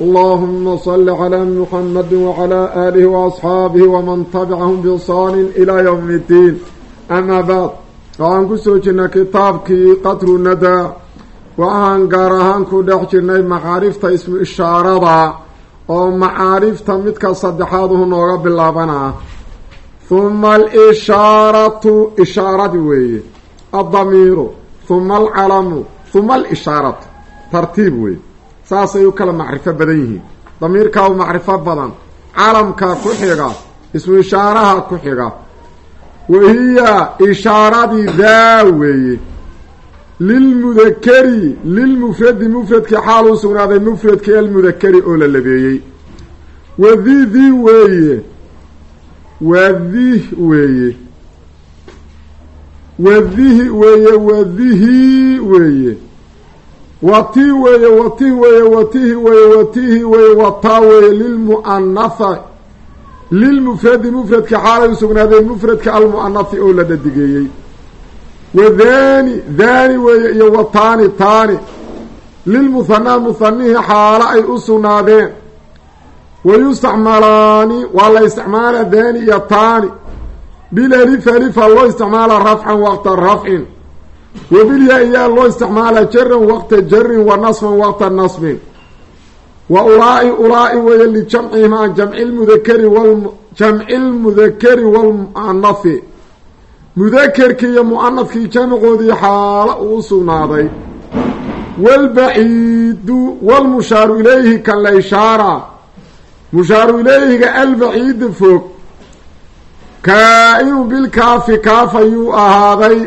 allahuma sali calaa muxamadi wacalaa aalihi waasxaabihi waman tabicahum biisaanin ilaa yowmi iddiin amaa bacd waxaan ku soo jirnay kitaabkii qatru nadaa waxaan gaar ahaan ku dhex jirnay macaarifta ismu ishaarada oo macaarifta midka saddexaad uhu nooga bilaabanaa huma alishaaratu ishaaradi weeye. Addamiiru. Huma alcalamu. Huma alishaaratu. Tartiib weeye saasay u kala macrifo badan yihiin. Damiirkaa u macrifo badan calamkaa ku xiga ismu ishaaraha ku xiga. Wahiya ishaaradii daa weeye. Lilmudakeri lilmufradi mufradkii xaal u sugnaaday mufradkii almudakeri oo la labeeyey. Wadidi weeye. Wadi weeye. Wadihi weeye wadihi weeye wati weeye wati weeye watihi weeye watihi weeye wataa weeye lilmu'anaha lilmufradi mufradka xaalay u sugnaadeen mufradka almu'anahi oo la dhadigeeyey wadani daani weeye iyo wataani taani lilmuhanaa muhanihi xaalo ay u sugnaadeen. Wayustacmalaani waa la isticmaala daani iyo taani. Bilalifa alifa loo isticmaala rafcan waqta rafcin wabilyaa iyaa loo isticmaala jaran waqta jarin wa nasban waqta nasbin wa ulaa'i ulaa'i weeye lijamcihimaa jamci lmudakeri jamci lmudakeri walmu'anafi mudakerkii iyo mu'anafkii jamcoodii xaalo uu u sugnaaday walbaciidu walmushaaru ilayhi kan la ishaara. Mushaaru ilayhiga albaciida fog. Kaa-inu bilkaafi kaaf ayuu ahaaday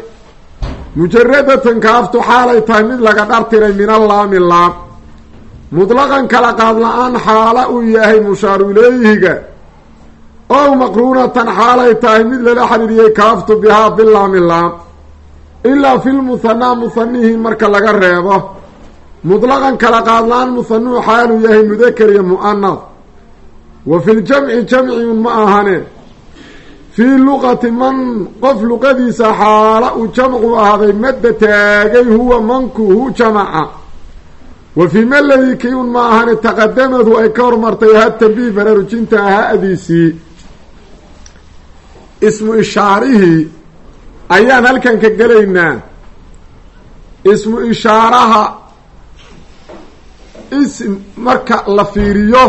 mujaradatan kaaftu xaalay tahay mid laga dhartiray min allaami laam mutlaqan kala qaad la'aan xaala uu yahay mushaaru ilayhiga ow maqruunatan xaalay tahay mid lala xiriiriyey kaaftu bihaa bilaami laam ilaa fi lmuhanaa muhanihi marka laga reebo. Mutlaqan kala qaad la'aan muhanuhu xaaluu yahay mudakar iyo mu'anaf wa fi ljamci jamciun ma ahane fii luqati man qof luqadiisa xaala uu jamcu ahaaday madda taagay huwa manku hu jamaca. Wa fii maladii kii un ma ahani taqadamadu ay ka hormartay ha tambiih baraarujinta ha-diisii ismu ishaarihii ayaan halkan ka gelaynaa ismu ishaaraha ism marka la fiiriyo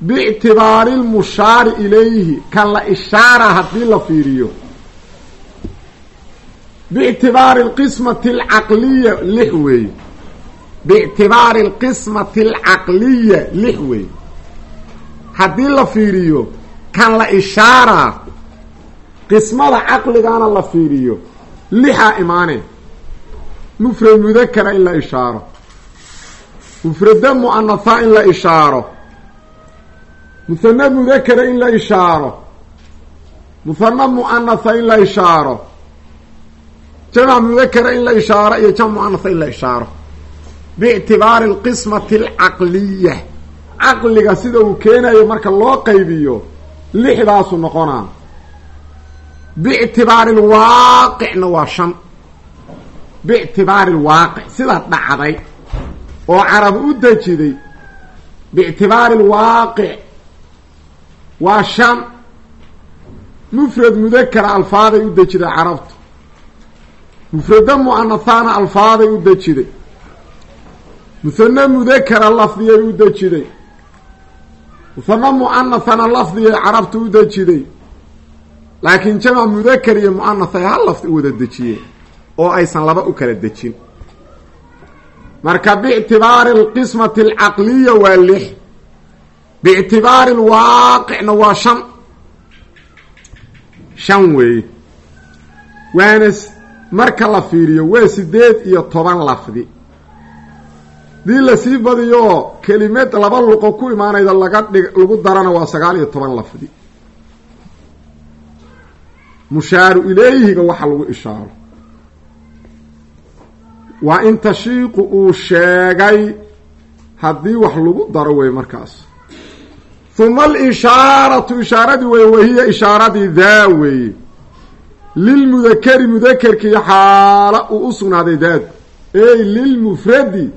biictibaari lmushaari ilayhi kan la ishaara haddii la fiiriyo. Biictibaari alqismati alcaqliya lix weeye biictibaari alqismati alcaqliya lix weeye haddii la fiiriyo kan la ishaara qismada caqligana la fiiriyo. Lixaa imaane. Mufrad mudakara in la ishaaro. Mufrada mu'anahaa in la ishaaro muhana mudakara in la ishaaro. Muhana mu'anaha in la ishaaro. Jamc mudakara in la ishaaro iyo jamc mu'anaha in la ishaaro. Biictibaari alqismati alcaqliya caqliga sida uu keenayo marka loo qaybiyo lixdaasu noqonaa biictibaari alwaaqicna waa shan. Biictibaari alwaaqic sida dhacday oo carab u dejiday. Biictibaari alwaaqic waa shan mufrad mudakara alfaaday u dejiday carabtu. Mufrada mu'anahaana alfaaday u dejiday muhane mudakara lafdiyay u dejiday muhane mu'anahana lafdiyay carabtu u dejiday laakiin jamac mudakar iyo mu'anath ay hal lafdi u wada dejiyeen oo aysan laba u kala dejin. Marka biictibaari alqismati alcaqliya waa lix biictibaari alwaaqicna waa shan shan weeye waana marka la fiiriyo waa sideed iyo toban lafdi dii la sii badiyo kelimad laba luqo ku imaanayda laga dhig lagu darana waa sagaal iyo toban lafdi mushaaru ilayhiga waxa lagu ishaaro waa in tashiiqu uu sheegay haddii wax lagu daro wey markaas huma alishaaratu ishaaradii wey wahiya ishaaradii daa weeye lilmudakeri mudakerkii xaala uu u sugnaaday daadu ey lilmufradi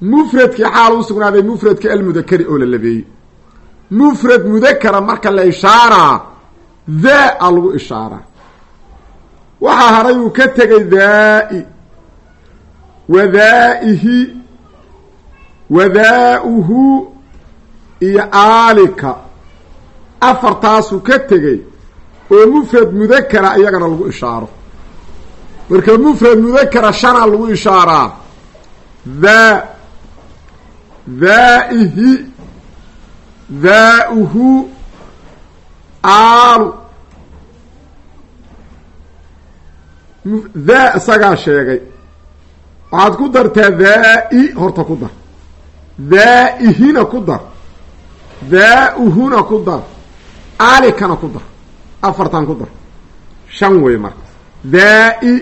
mufradkii xaala u sugnaaday mufradkii almudakeri oo la labeeyey mufrad mudakara marka la ishaaraa daa a lagu ishaaraa waxaa haray uu ka tegay daa-i wadaa'ihi wadaa-uhu iyo aalika afartaasuu ka tegey oo mufrad mudakara iyagana lagu ishaaro. Marka mufrad mudakara shanaa lagu ishaaraa daa daa'ihi daa-uhu aalu. Daa isagaa sheegay. Waxaad ku dartaa daa-i horta ku dar. Daa-ihina ku dar daa-uhuna ku dar. Aalikana ku dar. Afartan ku dar. Shan wey marka. Daa-i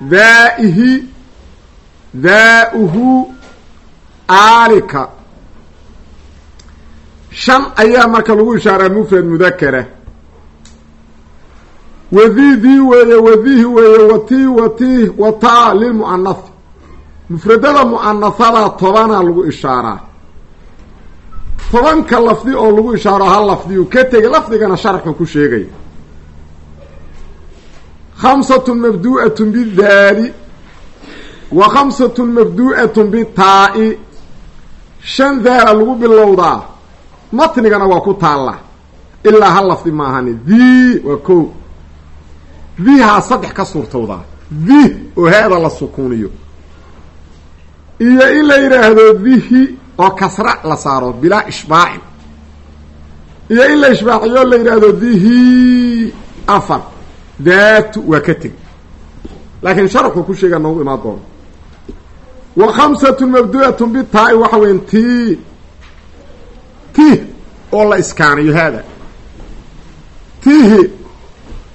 daa-ihi daa-uhu aalika. Shan ayaa marka lagu ishaaraa mufrad mudakara wadii dii weeye wadihi weeye watii watii wataa lilmu'anathi mufradada mu'anahada tobanaa lagu ishaaraa tobanka lafdi oo lagu ishaaro hal lafdiyu ka tegay lafdigana sharxu ku sheegaya khamsatun mabdu'atun bidaali wa khamsatun mabdu'atun bitaa'i shan daala lagu bilowdaa matnigana waa ku taalla. Ilaa hal lafdi maahani dii waa ko dihaa saddex ka suurtowdaa. Di oo haada la sukuuniyo iyo in la yidhaahdo dihi oo kasra la saaro bilaa ishbaacin iyo in la ishbaaciyo la yidhaahdo dihi afar daatu waa ka teg laakiin sharxu ku sheegaa noogu imaan doono wa khamsatun mabdu'atun bitaa'i waxa weyan ti tih oo la iskaaniyo haada. Tihi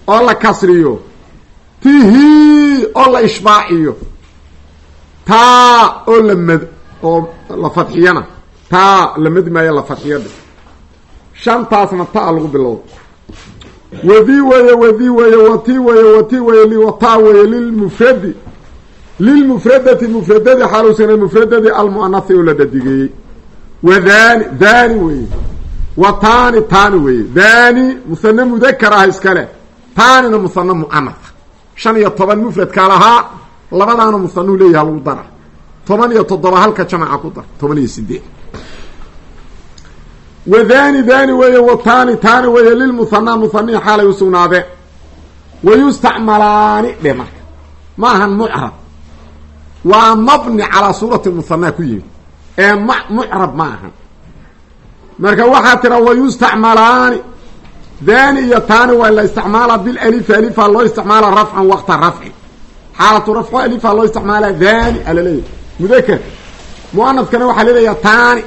oo la kasriyo. Tihi oo la ishbaaciyo. Taa oo la mad oo la fadxiyana taa la mad maayo la fadxiyada shantaasna taa lagu bilowdo. Wadii weeye wadii weeye watii weeye watii weeye wataa weeye lilmufradi lilmufradati mufradadi xaaluusana mufradadi almu'anathi oo la dhadigeeyey wadani dani weeye. Wa taani taani weeye. Dani musane mudakar ah iskale. Taanina musane mu'anath shan iyo toban mufradkaa lahaa labadaana musanuhu leeyaha lagu dara toban iyo toddoba halka jamaca ku dar toban iyo sideed wadani dani weeye wa taani weeye lilmuhanaa muhanihi xaalay usugnaadeen wayustacmalaani dhe marka. Ma ahan mucrab. Waa mabni calaa suurati muhanaa ku yimid. Ee m mucrab ma ahan. Marka waxaa tira wayustacmalaani dani iyo taani waa la isticmaala bilalifi alifa loo isticmaala rafcan waqta rafcin xaalatu rafco alifa loo isticmaala dani alaleeyahy mudakar muanafkana waxaa leedayaa taani.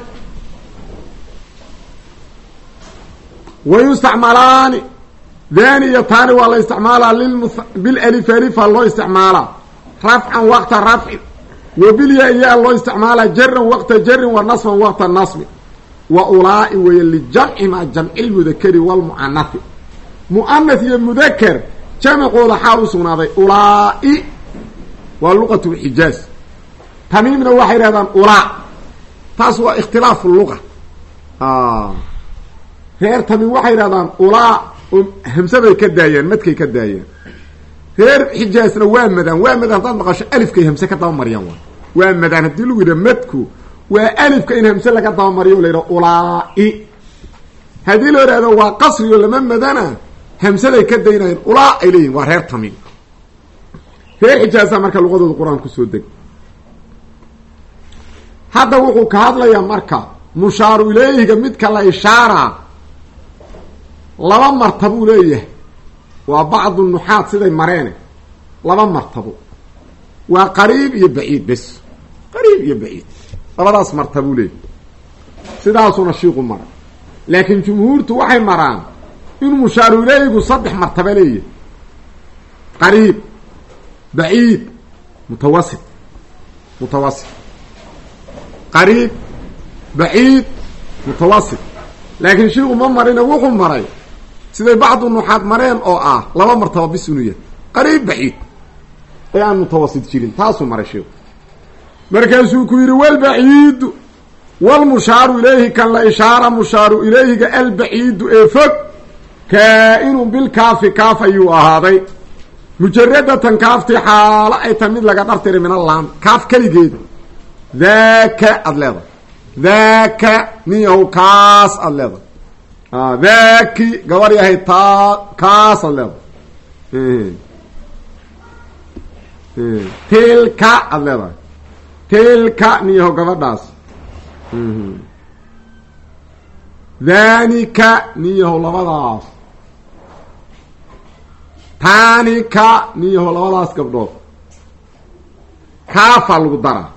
Wayustacmalaani dani iyo taani waa la isticmaalaa lilmu bilalifi alifa loo isticmaalaa. Rafcan waqta rafcin wa bilya iyaa loo isticmaalaa jaran waqta jarin wa nasban waqta nasbin wa ulaa'i weeye lijamcimaa jamci lmudakari walmu'anathi mu'anath iyo mudakar jamcooda xaal u sugnaaday ulaa'i waa tamiimna waxay yidhahdaan ulaa. Taas waa ikhtilaafu luga. Reer tamiim waxay yidhahdaan ulaa oo hamsaday ka daayeen madkay ka daayeen. Reer xijaazna waa madaan waa madaan haddaad maqasho alifkay hamse ka daba mariyaan waa. Waa madaan haddii lagu yidhaha madku waa alifka in hamse laga dabamariyo o la yidhaha ulaa'i. Haddii loo ihahdo waa qasriyo lama madana hamsaday ka daynayeen ulaa ay leeyihiin waa reer tamiim. Reer xijaaza marka luqadooda qur'aan ku soo deg hadda wuxuu ka hadlayaa marka mushaaru ileyhiga midka la ishaaraa laba martabuu leeyahay. Waa bacdu nuxaad siday mareene laba martabo waa qariib iyo baciid bes. Qariib iyo baciid. Labadaas martabuu leeyahy sidaasuna shiiqu mara. Laakiin jumhuurtu waxay maraan inuu mushaaru ilayhigu saddex martaba leeyahy qariib baciid mutawasit mutawasit qariib baciid mutawasit laakiin shiiku ma marina wuxuu maray siday bacdu nuxaad mareen oo ah laba martaba bis inuu yahay qariib baciid ee aan mutawasit jirin taasuu maray shiiku markaasuu ku yidhi walbaciidu walmushaaru ilayhi kan la ishaara mushaaru ilayhiga albaciidu ee fog kaa-inun bilkaafi kaaf ayuu ahaaday mujaradatan kaaftii xaalo ay tahay mid laga dhartiri min allaam kaaf keligeeda daaka aada leedahay. Daaka nin yahow kaas aada leedahay. Daaki gabar yahay taa kaas aada leedahay. Tilka aada leedahay. Tilka nin yahow gabadhaas. Dhanika nin yahow labadaas. Taanika nin yahow labadaas gabdhood. Kaafaa lagu daraa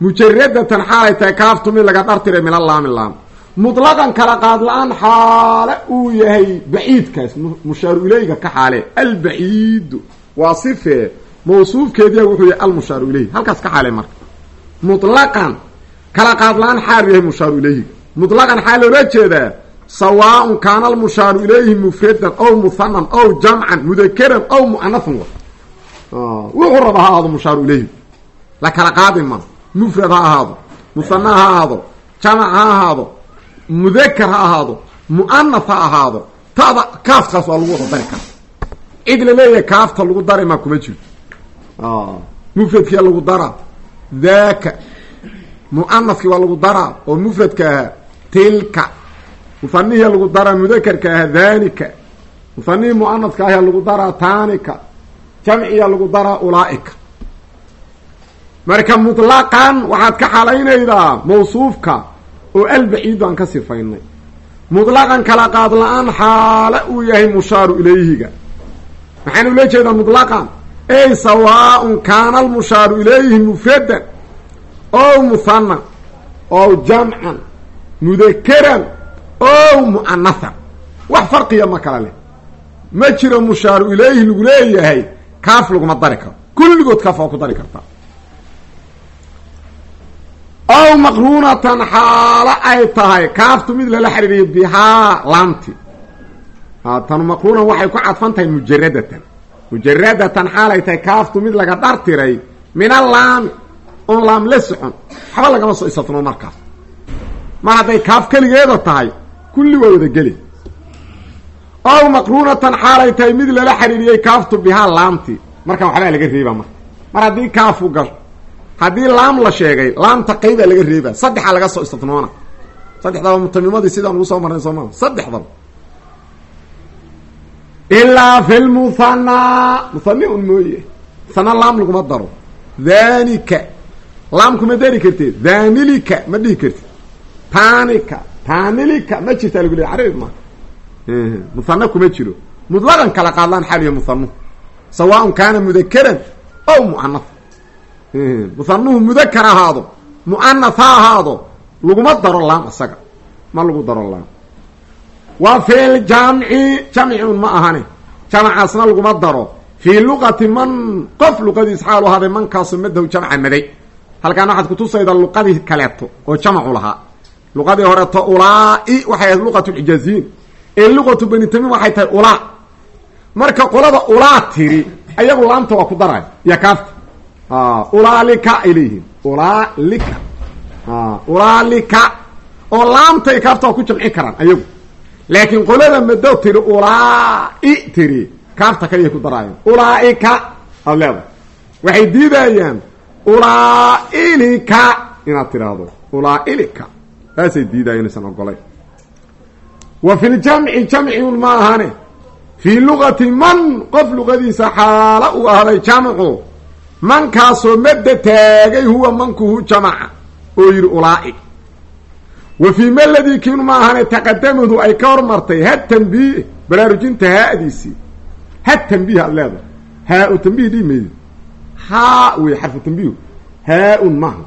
mujaradatan xaalay tahay kaaftu mid laga dhartiray min allaami laam. Mutlaqan kala qaad la'aan xaale uu yahay baciidkaas mushaaru ileyga ka xaale albaciidu waa sifee mawsuufkeediya wuxuu yahay almushaaru ileyhi halkaas ka xaale marka. Mutlaqan kala qaad la'aan xaal yahay mushaaru ileyhiga mutlaqan xaa loola jeedaa sawaaun kaana almushaaru ilayhi mufradan ow muhanan ow jamcan mudakeran ow mu'anafan wuxuu raba ha kala qaadi ma mufrad ha ahaado muhana ha ahaado jamac ha ahaado mudakar ha ahaado mu'anaf ha ahaado tada kaafkaas waa lagu wada dari kara cid la leeyahay kaafta lagu dari maa kuma jiro. Mufradkia lagu daraa daaka mu'anafkii waa lagu daraa oo mufradka ahaa tilka. Mufanihii lagu daraa mudakarka ahaa dhanika mufanihii mu'anafka ahaa lagu daraa taanika. Jamciya lagu daraa ulaaika marka mutlaqan waxaad ka xalaynaydaa mawsuufka oo albaciidu aan ka sifaynay. Mutlaqan kala qaad la'aan xaale uu yahay mushaaru ilayhiga. Maxaan ula jeedaa mutlaqan? Ey sawaaun kaana almushaaru ilayhi mufradan ow muhanan ow jamcan mudakeran ow mu'anathan wax farqiya ma kala leh. Ma jiro mushaaru ilayhi lagu leeyahay kaaf laguma dari karo. Kulligood kaaf waa ku dari kartaa ow maqruunatan xaalo ay tahay. Kaaftu mid lala xiriiriyo bihaa laamti. Tanu maqruunan waxay ku cadfan tahay mujaradatan mujaradatan xaalay tahay kaaftu mid laga dhartiray min alaami oon laam la socon. Waxba lagama soo isatno markaas. Mar hadday kaaf keligeeda tahay kulli waa wada geli. Ow maqruunatan xaalay tahay mid lala xiriiriyey kaaftu bihaa laamti. Markaan waxbaa laga reebaa marka. Mar haddii kaafu gal haddii laam la sheegay laamta qaybaa laga reebaa saddexaa laga soo istitnoona saddexdaba mutamimadii sidaan ugu soo marnay sooma saddexdaba ilaa fi lmuhanaa muhani un mooye. Muhana laam laguma daro. Dhanika laam kuma dari karteed dhanilika ma dhihi kartid tanika taanilika ma jirtaa lagu carabi ma. Muhana kuma jiro. Mutlaqan kala qaadlaan xaliya muhanuhu sawaaun kaana mudakeran ow mu'anaf muhanuhu mudakar ahaado mu'anaf ha ahaado laguma daro laam isaga ma lagu daro laam wa fi ljamci jamci un ma ahane jamacaasna laguma daro. Fii luqati man qof luqadiis xaalu ahaaday mankaasu madahu jamca maday. Halkaan waxaad kutusayda luqadii kaleeto oo jamacu lahaa. Luqadii horeeto ulaa-i waxay ahayd luqatu lxijaaziyiin ee luqatu bani tamim waxay tahay ulaa. Marka qolada ulaa tiri ayagu laamta waa ku daray iyo kaafta ulaalika ay leeyihiin ulaalika ulaalika. Oo laamta iyo kaafta waa ku jamcin karaan ayagu. Laakiin qolada madow tiri ulaa-i tiri kaafta kaliya ku daraayeen ulaaika aada leedahay. Waxay diidayaan ulaailika inaad tiraahdo. Ulaailika. Saasay diidaya inaysan ogolayn wa fi ljamci jamciun ma ahane. Fii luqati man qof luqadiisa xaalo uu ahday jamcu mankaasoo madda taagay huwa mankuhu jamaca oo yidhi ulaa'i wa fii maladii kiinu ma ahane taqadamadu ay ka hormartay ha tanbiih baraarujinta haadiisii ha tanbiih aad leedahay haa-u tanbiih dhii maydi haa wey xarfu tanbiihu haa-un maaha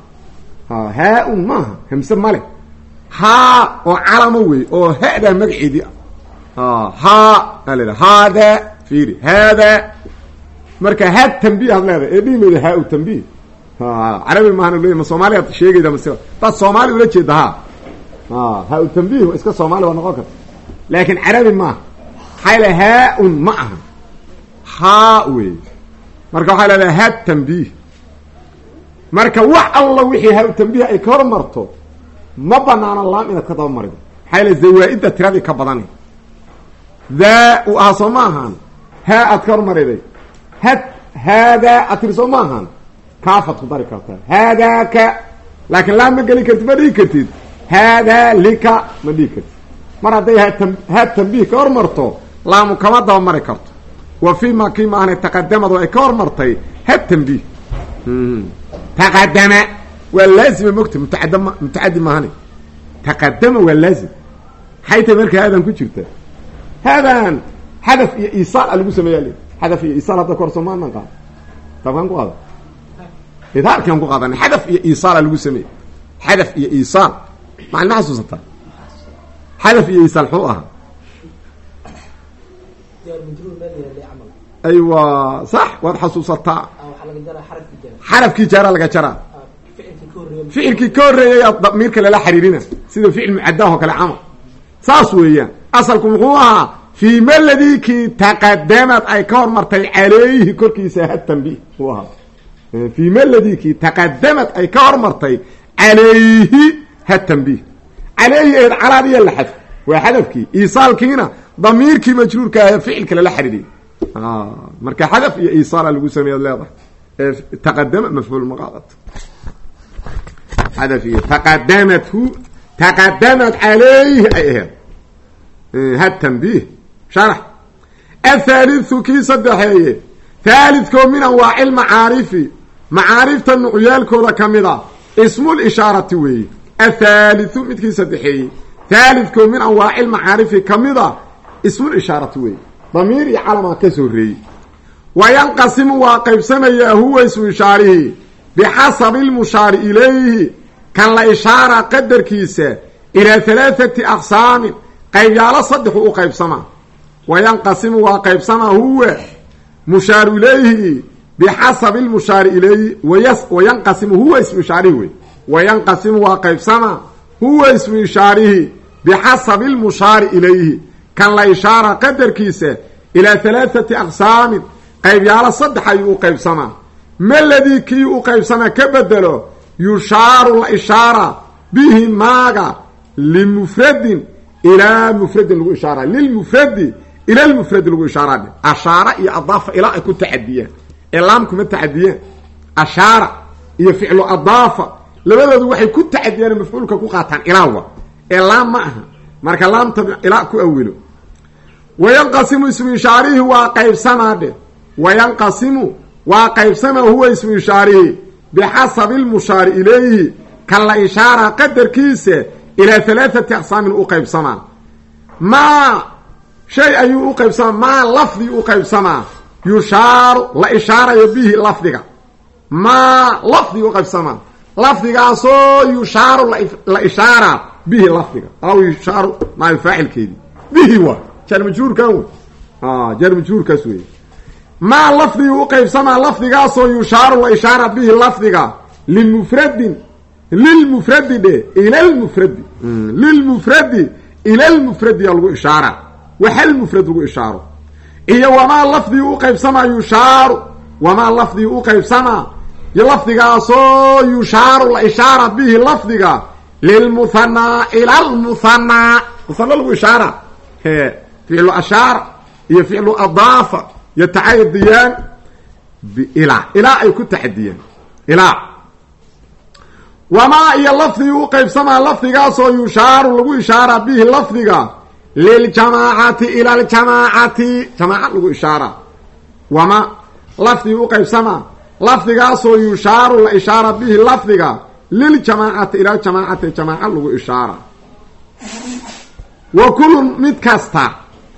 haa-un maaha hamse male haa oo calamo wey oo ha-daa magaceedii ah haa aa la haada fiiri haada marka haad tambiih ad leedahay ee dhihi mayda haa-u tambiih carabi maahan le ma soomaaliyaad sheegayda mase daad soomaali ula jeeda ha. Haa-u tambiih iska soomaali waa noqon karta. Laakin carabi maaha maxaa le haa-un ma aha. Haa wey marka waxaa leedahay haad tambiih marka wax alla wixii haa-u tambiih ay ka hormarto ma banaano laam inaad ka daba marido. Maxaa yale zawaa-idda tiradii ka badani. Daa u ahaa soo ma ahaan haa aad ka hormariday had haadaa aad tiri soo ma ahaan kaafaad ku dari kartaa haadaaka laakiin laam ma geli kartid ma dhihi kartid. Haadaa lika ma dhihi kartid. Mar hadday haad tambiih ka hormarto laamu kama daba mari karto. Wa fii ma kii maahna taqadamad oo ay ka hormartay had tambiih. Taqadama waa laazima mogta mutacadam mutacadi maahani. Taqadama waa laazim. Maxay tahay marka haadan ku jirta. Haadan xadaf iyo isaal a lagu sameeya le xadaf iyo isaal hadda kahor soomaanan qaada tabkaan ku qaada idhaarkaan ku qaadana xadaf iyo isaala lagu sameeyey xadaf iyo isaal macalma xasuusataa xadaf iyo isaal xuu ahaa aywa sax waad xasuusataa xarafkii jaara laga jaraa ficilkii ka horreeyay damiirka lala xiriirina sida ficil mucadaah oo kale camal saas weeyaan asalku muxuu ahaa fii maladikii taqadamad ay ka hormartay caleyhi korkiisa had tambiih uu ahaa fii maladikii taqadamad ay ka hormartay calayhi had tambiih caleyhi eed calaadiya la xadf waa xadafkii isaalkiina damiirkii majruurka ah ficilka lala xiriiriyay marka xadaf iyo isaala lagu sameeyaad leedahay taqadama mafcuul maqaadat xadaf iyo taqadamathu taqadamad calayhi tambiih sharax athaalithu kii saddexeeye thaalidkoo min anwaaci lmacaarifi macaarifta nucyaalkooda ka mid a ismul ishaarati weeye athaalithu midkii saddexeeyey thaalidkoo min anwaaci lmacaarifi ka mid a ismul ishaarati weeye damiir iyo calamaa ka soo reeyey wayanqasimu waa qaybsamayaa huwa ismu ishaarihi bixasabi lmushaari ilayhi kan la ishaara qadarkiisa ilaa halaathati aqsaamin qaybyaalo saddexu u qaybsamaa wayanqasimu waa qaybsamaa huwa mushaaru ilayhi bixasabi lmushaari ilayhi wayanqasimu huwa ismu ishaarihi wey wayanqasimu waa qaybsamaa huwa ismu ishaarihi bixasabi lmushaari ilayhi kan la ishaara qadarkiisa ilaa halaathati aqsaamin qaybyaalo saddex ayuu u qaybsamaa maladii kii u qaybsamaa ka bedelo yushaaru la ishaara bihi maaga limufradin ilaa mufradin lagu ishaara lilmufradi ila lmufradi lagu ishaara ashaara iyo adaafa ilaa ay ku tacadiyaan ee laamkuma tacadiyaan ashaara iyo ficlu adaafa labadoodu waxay ku tacadiyaan mafcuulka ku qaataan ilaawa ee laam ma aha marka laamta ilaa ku awilo wayanqasimu ismu ishaarihi waa qaybsamaa dhe wayanqasimu waa qaybsamaa huwa ismu ishaarihi bixasabi lmushaari ilayhi kan la ishaara qadarkiisa ilaa halaathati aqsaamin u qaybsamaa maa shay ayuu u qaybsamaa maa lafdi u qaybsamaa. Yushaaru la ishaarayo bihi lafdiga. Maa lafdi u qaybsamaa. Lafdigaasoo yushaaru la ishaara bihi lafdiga. Aw yushaaru maayo faacilkeedii bihi waa jaarmajhuurkan wey jaarmajhuurkaas wey maa lafdigii u qaybsamaa lafdigaasoo yushaaru la ishaara bihi lafdiga. Limufradin lilmufradi dhe ila lmufradi lilmufradi ila lmufradi yaa lagu ishaara waxal mufrad lagu ishaaro? Iyo wamaa lafdigii u qaybsamaa yushaaru wamaa lafdigii u qaybsamaa? Lafdigaasoo yushaaru la ishaara bihi lafdiga lilmuhanaa ila lmuhanaa muhana lagu ishaara. Ficlu ashaara iyo ficlu adaafa yatacadiyaan bilaa ilaa ay ku taxadiyaan ilaa wamaa iyo lafdigii u qaybsamaa lafdigaasoo yushaaru lagu ishaara bihi lafdiga liljamaacati ila ljamaacati jamaaca lagu ishaara wamaa lafdigii u qaybsamaa lafdigaasoo yushaaru la ishaara bihi lafdiga liljamaacati ila jamaacati jamaaca lagu ishaara wa kullun mid kasta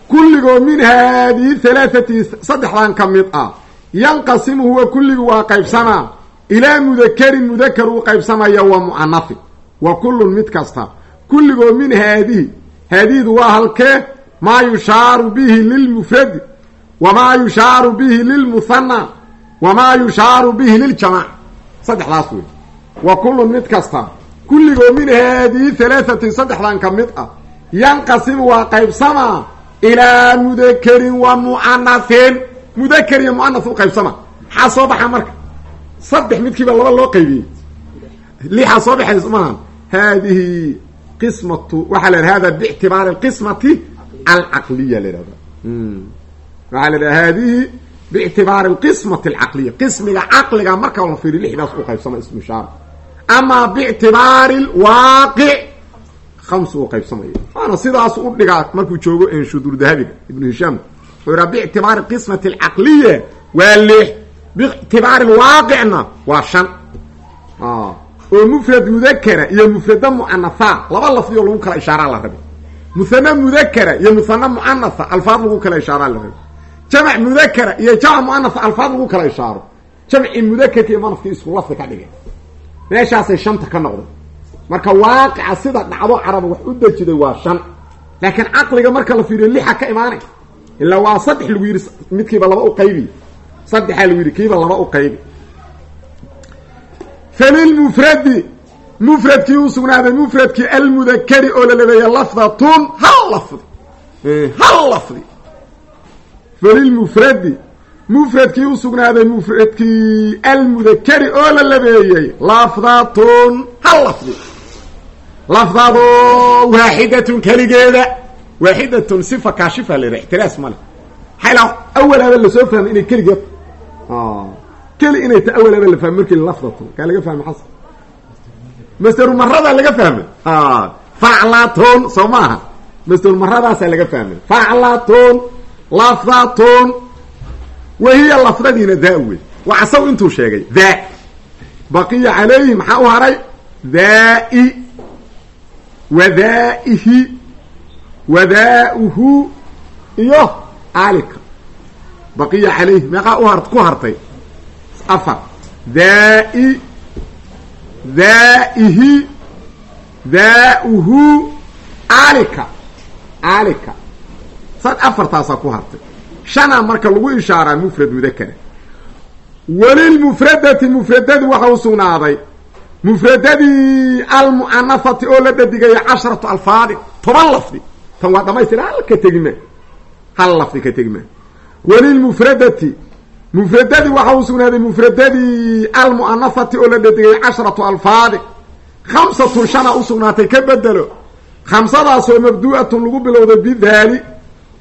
kulligoo min haadihi halaathati saddexdan ka mid ah yanqasimu huwa kulligu waa qaybsamaa ilaa mudakarin mudakar uu qaybsamaya wa mu'anafin wa kullun mid kasta kulligoo min haadihi haadihidu waa halkee? Maa yushaaru bihi lilmufradi wamaa yushaaru bihi lilmuhana wamaa yushaaru bihi liljamaaca saddexdaas wey wa kullun mid kasta kulligoo min haadihi halaahatin saddexdan ka mid ah yanqasimu waa qaybsamaa ilaa mudakerin wa mu'anathin mudakar iyo mu'anath u qaybsama. Maxaa soo baxa marka? Saddex midkiiba laba loo qaybiyey. Soo baxays maahan qismatu waxaa la hada biictibaari alqismati alcaqliya la yidhahda waxaa la yidhaha haadihi biictibaari alqismati alcaqliya. Qismiga caqliga marka la fiiriyo lixdaas u qaybsama ismu shaar. Amaa biictibaari lwaaqic khamsu u qaybsamaya waana sidaas u dhigaa markuu joogo enshudur dahabiga ibnu hishaam wuxuu yidhaha biictibaari qismati alcaqliya waa lix biictibaari lwaaqicna waa shan oo mufrad mudakara iyo mufrada mu'anatha laba lafdioo lagu kala ishaaraa la rabay muhana mudakara iyo muhana mu'anatha alfaad lagu kala ishaaraa la rabay jamac mudakara iyo jamac mu'anatha alfaad lagu kala ishaaro. Jamci mudakarka iyo mu'anafka isku lafdi ka dhigay. Meeshaasay shanta ka noqday marka waaqica sida dhacdo caraba wax u dejiday waa shan. Laakiin caqliga marka la fiiriyo lixa ka imaanay. Ilaa waa saddex lagu yidhi midkiiba laba u qaybi. Saddexaa lagu yidhi kiiba laba u qaybi falilmufradi mufradkii u sugnaaday mufradkii almudakari oo la labeeya lafdatun hal lafdi. Hal lafdi. Falilmufradi mufradkii u sugnaaday mufradkii almudakari oo la labeeyey lafdatun hal lafdi. Lafdado waaxidatun keligeeda. Waaxidatun sifa kaashifa la yidhaha ixtiraas male xayla awalaaba la soo fahmay inay keligeed keli inay ta awalaaba la fahmay markii lafdatun kaa laga fahmay xasan? Masderu maradaa laga fahmay faclatun soo maaha masderu maradaasaa laga fahmay faclatun lafdatun wahiya lafdadiina daa wey waa asaw intuu sheegay daa. Baqiya calayhi maxaa u haray? Daai. Wadaa'ihi wadaa'uhu iyo alika baqiya calayhi meeqaa u ku hartay afar daai daa'ihi daa'uhu alika alika sad afartaasaa ku hartay shanaa marka lagu ishaaraa mufrad mudakara walilmufradati mufradadi waxa u sugnaaday mufradadii almu'anafati oo la dhadigaya casharatu alfaadin toban lafdi tan waa dhamaystir hal ka tegima hal lafdi ka tegima walilmufradati mufradadii waxa u sugnaaday mufradadii almu'anafati oo la dhadigaya casharatu alfaadin khamsatun shana u sugnaatay ka bedelo khamsadaasoo mabdu'atun lagu bilowday bidaali.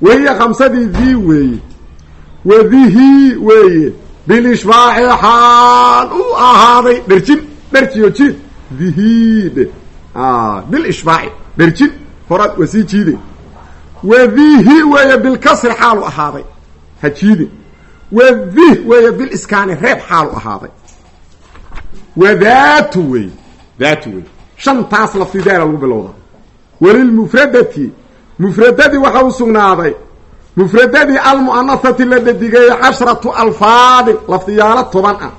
Wahiya khamsadii dii weeye. Wadihi weeye. Bilishbaaci xaal u ahaaday dherjin dherjiyo jiid. Dihiidhe bilishbaaci dherjin horaad waa sii jiide wadihi weeye bilkasri xaalu ahaaday. Ha jiidin wadih weeye biliskaani reeb xaalu ahaaday. Wadaatu weeye daatu weeye shantaas lafdidaala lagu bilowda. Walilmufradati mufradadii waxa u sugnaaday. Mufradadii almu'anahati la dhadigeeye cashratu alfaadin lafdiyaalo toban ah.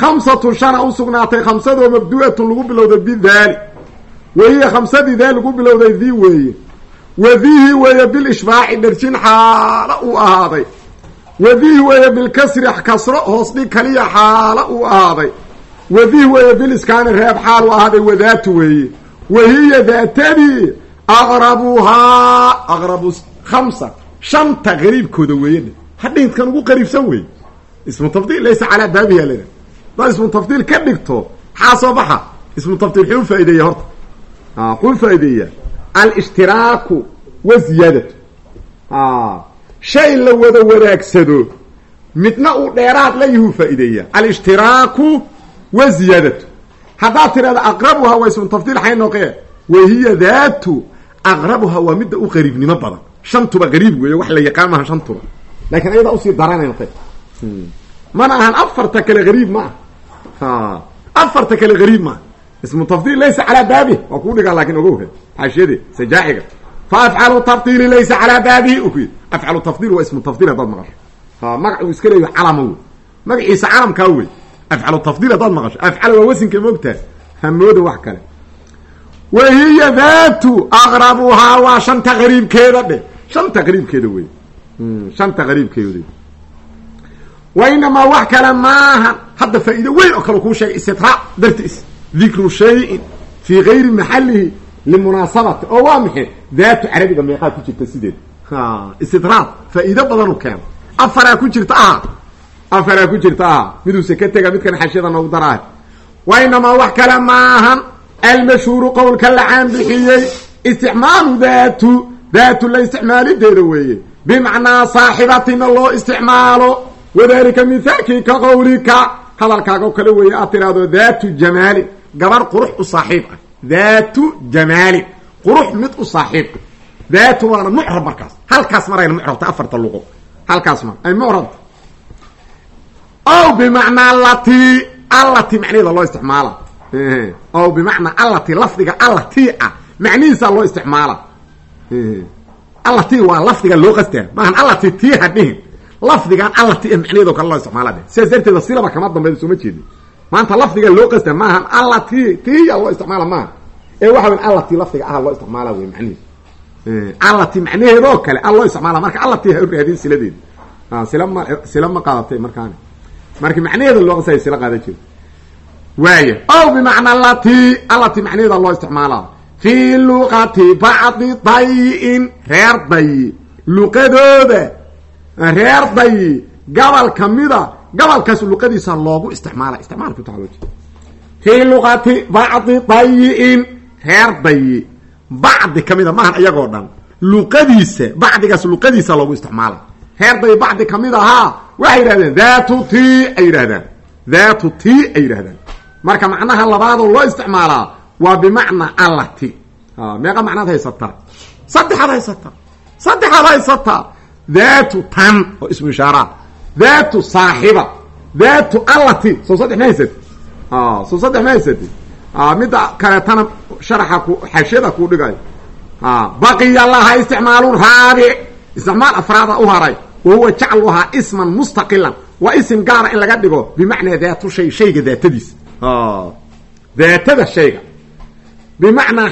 Khamsatun shana u sugnaatay khamsadoo mabdu'atun lagu bilowday bidaali wahiya khamsadii daa lagu bilowday dii weeye. Wadihi weeye bilishbaaci dherjin xaalo uu ahaaday wadihi weeye bilkasri kasro hoos dhig kaliya xaalo uu ahaaday wadihi weeye biliskaani reeb xaal uu ahaaday wadaatu weeye. Wahiya daatadii aqrabuhaa aqrabu khamsa shanta qariibkooda weeyadha hadhinkkan ugu qariibsan wey ismu tafdiil laysa calaa baabiha leda hadaad ismu tafdiil ka dhigto maxaa soo baxa? Ismu tafdiil xuu faa'ideeya horta. Xuu faa'ideeya alishtiraaku wa ziyaadatu shay la wada wanaagsado midna uu dheeraad la yihuu faa'ideeya alishtiraaku wa ziyaadatu haddaad tidhahda aqrabuha ismu tafdiil xay noqee. Wahiya daatu aqrabuha waa midda u qariibnimo badan. Shantuba qariib weeye wax la yaqaan maaha shantuba. Laakiin ayadaa u sii daranay noqe mana ahan afarta kale qariib ma ah. Afarta kale qariib maaha ismu tafdiil laysa calaa baabih waa kuu dhigaa laakin ogowha xaashiyade fa afcalu tafdiili laysa calaa baabihi u ku yidhi afcalu tafdiil waa ismu tafdiil haddaad maqasho magac uu iska leeyaho calama wey magaciisa calamkaa wey afcalu tafdiil haddaad maqasho afcal waa wasinka moogtaa hamooda wax kale wahiya daatu aqrabuhaa waa shanta qariibkeeda dheh shanta qariibkeeda wey shanta qariibkeeda wa inamaa wax kale maahan hadda faa'iido weyn oo kale kuu sheegay istitraa dartiis dikru shayin fii gayri maxalihi limunaasabati oo waa maxay daatu carabiga meeqaa ku jirta sideed istidraad faa'iido badanu keena afaraa ku jirta aha afaraa ku jirta aha miduuse ka tega midkan xashiyada noogu daraahay wa inamaa wax kale maahan almashhuuru qowlka la caan bixiyey isticmaalu daatu daatu la isticmaalideeda weeye bimacnaa saaxibatina loo isticmaalo wadalika mithaalkii ka qowlika hadalkaaga oo kale weeye aad tiraahdo daatu jamaalin gabar qurux u saaxiib ah daatu jamaalin qurux mid u saaxiib. Daatu waana mucrab markaas. Halkaas marayna mucrabta afarta luqo. Halkaas mar ay mucrabta ow bimacnaa allati allati macnaheeda loo isticmaala. Ow bimacnaa allati lafdiga allati ah. Macnihiisaa loo isticmaala. Allati waa lafdiga loo qastaa maahan allati tii ha dhihin lafdigan allati macnaheedo kale loo isticmaala. Sidaas darteeda silaba kama dambayda sooma jeedi maanta lafdiga loo qastaa maahan allati tiya loo isticmaala maaha. Ee waxa weyn allati lafdiga ah loo isticmaala wey macnihiis. Allati macnaheedoo kale a loo isticmaala marka allati ha raadin siladeeda sila ma sila ma qaadatay markaani marka macnaheeda loo qasay sila qaadan jiro waaya ow bimacnaa allati allati macnaheeda loo isticmaalaa fii luqati bacdi dayin reer dayi. Luqadooda reer dayi gobol kamida gobolkaas luqadiisa loogu isticmaala. Isticmaal ku taalo fii luqati bacdi dayin reer dayi. Bacdi kamida maahan iyagoo dhan. Luqadiisa bacdigaas luqadiisa loogu isticmaala. Reer dayi bacdi ka mid ahaa waxay yidhahdeen daatu ti ay yidhahdaan daatu ti ay yidhahdaan marka macnaha labaadoo loo isticmaalaa waa bimacnaa allati. Meeqa macnaad haysataa saddexaad haysataa saddexaad haysataa daatu tan oo ismu ishaara daatu saaxiba daatu allati. Soo saddex ma haysati soo saddex ma haysati midda kaleetana sharaxa ku xashiyada kuu dhigayo baqiya laha isticmaalu raabic isticmaal afraada u haray. Wa huwa jacluhaa isman mustaqilan. Waa isim gaara in laga dhigo bimacnaa daatu shay shayga daatadiisa daatada shayga. Bimacnaa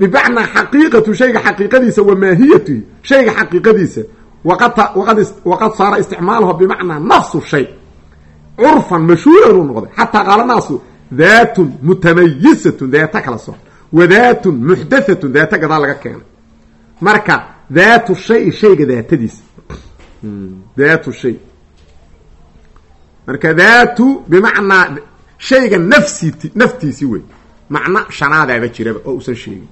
bimacnaa xaqiiqatu shayga xaqiiqadiisa wa maahiyatihi shayga xaqiiqadiisa waqad saara isticmaaluha bimacnaa nafsu shay curfan mashhuuran uu noqday xataa qaala naasu daatun mutamayisatun daata kala soc wa daatun muxdathatun daata gadaa laga keenay marka daatu shay shayga daatadiisa daatu shay marka daatu bimacnaa shayga nafsit naftiisi wey macno shanaadaaba jiraba oo usan sheegin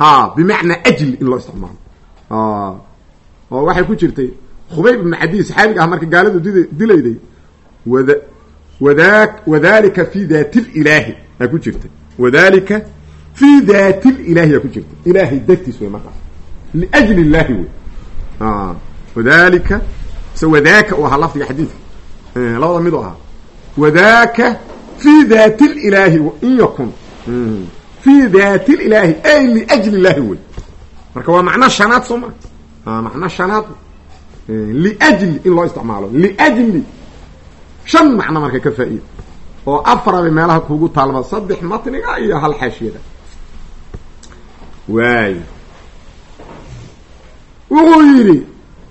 ha bimacnaa ajli in loo isticmaalo oo waxay ku jirtay khubayb ibnu cadiy saxaabiga ah marka gaaladu dilayday wada wada wadalika fi daati lilaahi aa ku jirtay. Wadalika fi daati lilahi aa ku jirtay. Ilaahay dartiis wey markaas. Liajli illaahi wey wadalika mise wadaaka u ahaa lafdiga xadiidka. Labada mid u ahaa. Wadaka fi daati ilaahi in yakun. Fi daati ilaahi ay liajli illaahi wey marka waa macno shanaad soo macno shanaad liajli in loo isticmaalo. Liajli. Shan macno marka ka faa-ida oo afaraba meelaha kugu taalma saddex matniga iyo hal xaashiyada waay. Wuxuu yidhi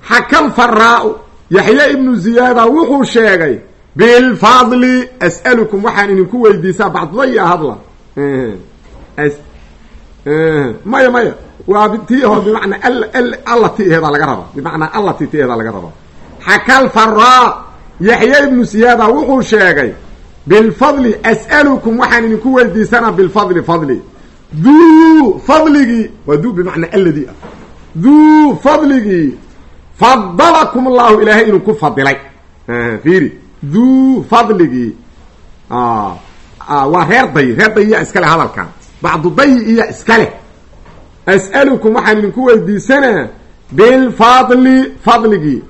xakal faraa-u yaxya ibnu ziyaada wuxuu sheegay bilfadli as'alukum waxaan idinku weydiisaa bacdudaya hadla. Maya maya waa tii hor bimacnaa alla ti eheedaa laga rabaa bimacnaa allati ti ehedaa laga rabaa xakal faraa yaxya ibnu ziyaada wuxuu sheegay bilfadli as'alukum waxaan idinku weydiisanaa bilfadli fadli duu fadligii waa duu bimacnaa alladii ah. Duu fadligii fadalakum allahu ilaahay inuu ku fadilay fiiri. Duu fadligii waa reer dayi reer dayiya iskale hadalkan. Bacdu dayi iya iskale as'alukum waxaan idinku weydiisanaa bilfadli fadligii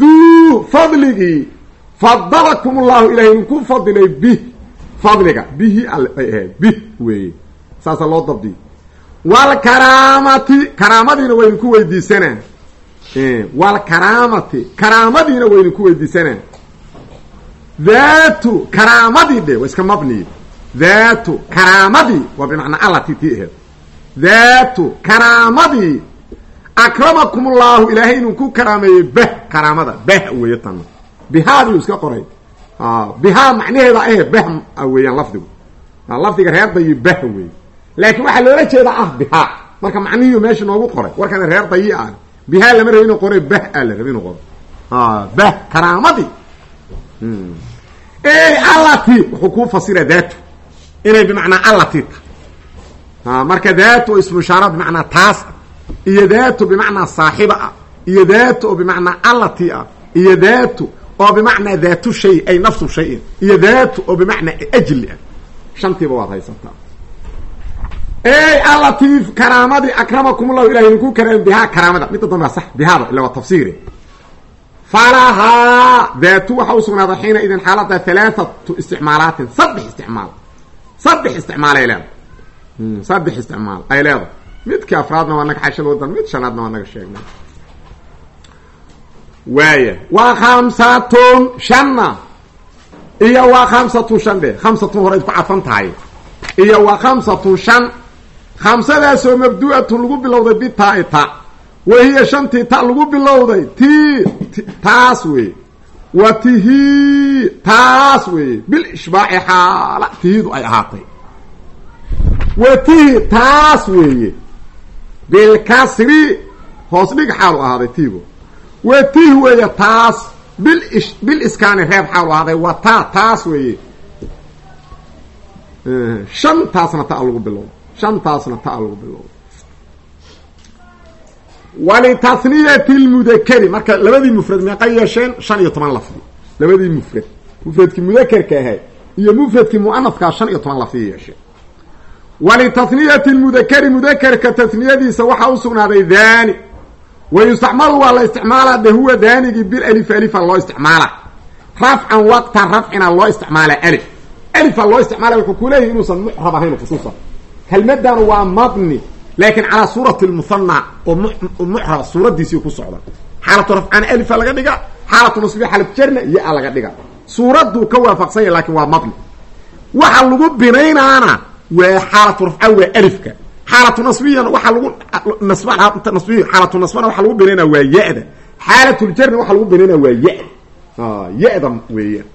duu fadligii fadalakum allahu ilahay idinku fadilay bih fadliga bihi ay ahayd bih weeye saasaa loo dabdiy walkaraamati karaamadiina waa idinku weydiisanaa walkaraamati karaamadiina waa idinku weydiisanaa daatu karaamadii dhe waa iska mabniye daatu karaamadii waa bimacnaa allati tii aheed daatu karaamadii akramakum ullahu ilaahay inuu ku karaameeyey bah karaamada. Bah weeye tanna bihaadiu iska qoray. Bihaa macnaheeda ahe bah weeyaan lafdigu lafdiga reer dayi bah weeye. Laakiin waxaa loola jeedaa ah bihaa. Marka macnihiiu meesha noogu qoray. Warkan reer dayi ah. Bihaa lama rabi inuu qore bah a la rabi inuu qoro bah karaamadii allati wuxuu kuu fasira daatu. Inay bimacnaa allati ta marka daatu oo ismu ishaara bimacnaa taas ah iyo daatu bimacnaa saaxiba ah iyo daatu oo bimacnaa allati ah iyo daatu oo bimacnaa daatu shay ay nafsu shayin iyo daatu oo bimacnaa ajli ah. Shantiiba waad haysataa. Ey allatiif karaamadii akramakum ullahu ilahay idinku karaam bihaa karaamada. Midda dambe sax bihaada ila waa tafsiire falahaa daatu waxa u sugnaaday xiina idin xaalada halaathatu isticmaalaatin saddex isticmaal. Saddex isticmaalay leedahay saddex isticmaal. Ay leedahay. Midkii afraadna waa naga xashada wadan mid shanaadna waa naga sheegnay. Waaya waa khamsatun shanna. Iyo waa khamsatun shan de khamsatun horeyd ku cafan tahay. Iyo waa khamsatun shan. Khamsadaasoo mabdu'atun lagu bilowday bitaa ta wahiya shantii ta lagu bilowday. Tii taas weeye. Wa tihi taas weeye. Bil ishbaaci xaala. Tihidu ay ahaatay wa tihi taas weeye. Bilkasri hoos dhig xaalu ahaaday tiibo. Wa tihi weeye taas bil bil iskaani reeb xaalu ahaaday wa taa taas weeye. Shantaasna ta lagu bilowday shantaasna ta lagu bilowday walitaniyati lmudakeri marka labadii mufrad meeqa yeesheen shan iyo toban lafdi. Labadii mufrad. Mufradkii mudakerka ahay iyo mufradkii muanafkaa shan iyo toban lafdi yeesheen walitaniyati lmudakeri mudakerka taniyadiisa waxaa u sugnaaday daani wa yustacmalu waa la isticmaalaa de huwa daanigii bil alif alifa loo isticmaala rafcan waqtan rafcina loo isticmaala alif alifa loo isticmaala wuxuu kuleeyahy inuusan mucrab ahayn khusuusan kelmadan waa mabni laakiin calaa suurati lmuhana oo mucrab suuradiisii ku socda xaalatu rafcana alifa laga dhiga xaalatu nasbiya xaalatu jarna iyo a laga dhiga suuraduu ka waafaqsan yahy laakiin waa mabni waxa lagu binaynaana waa xaalatu rafca waa alifka. Xaalatu nasbiyana waxaa lagu nasb xaalatu nasbana waxaa lagu binaynaa waa ya-da. Xaalatuljarna waxaa lagu binaynaa waa ya ya-da weeyaan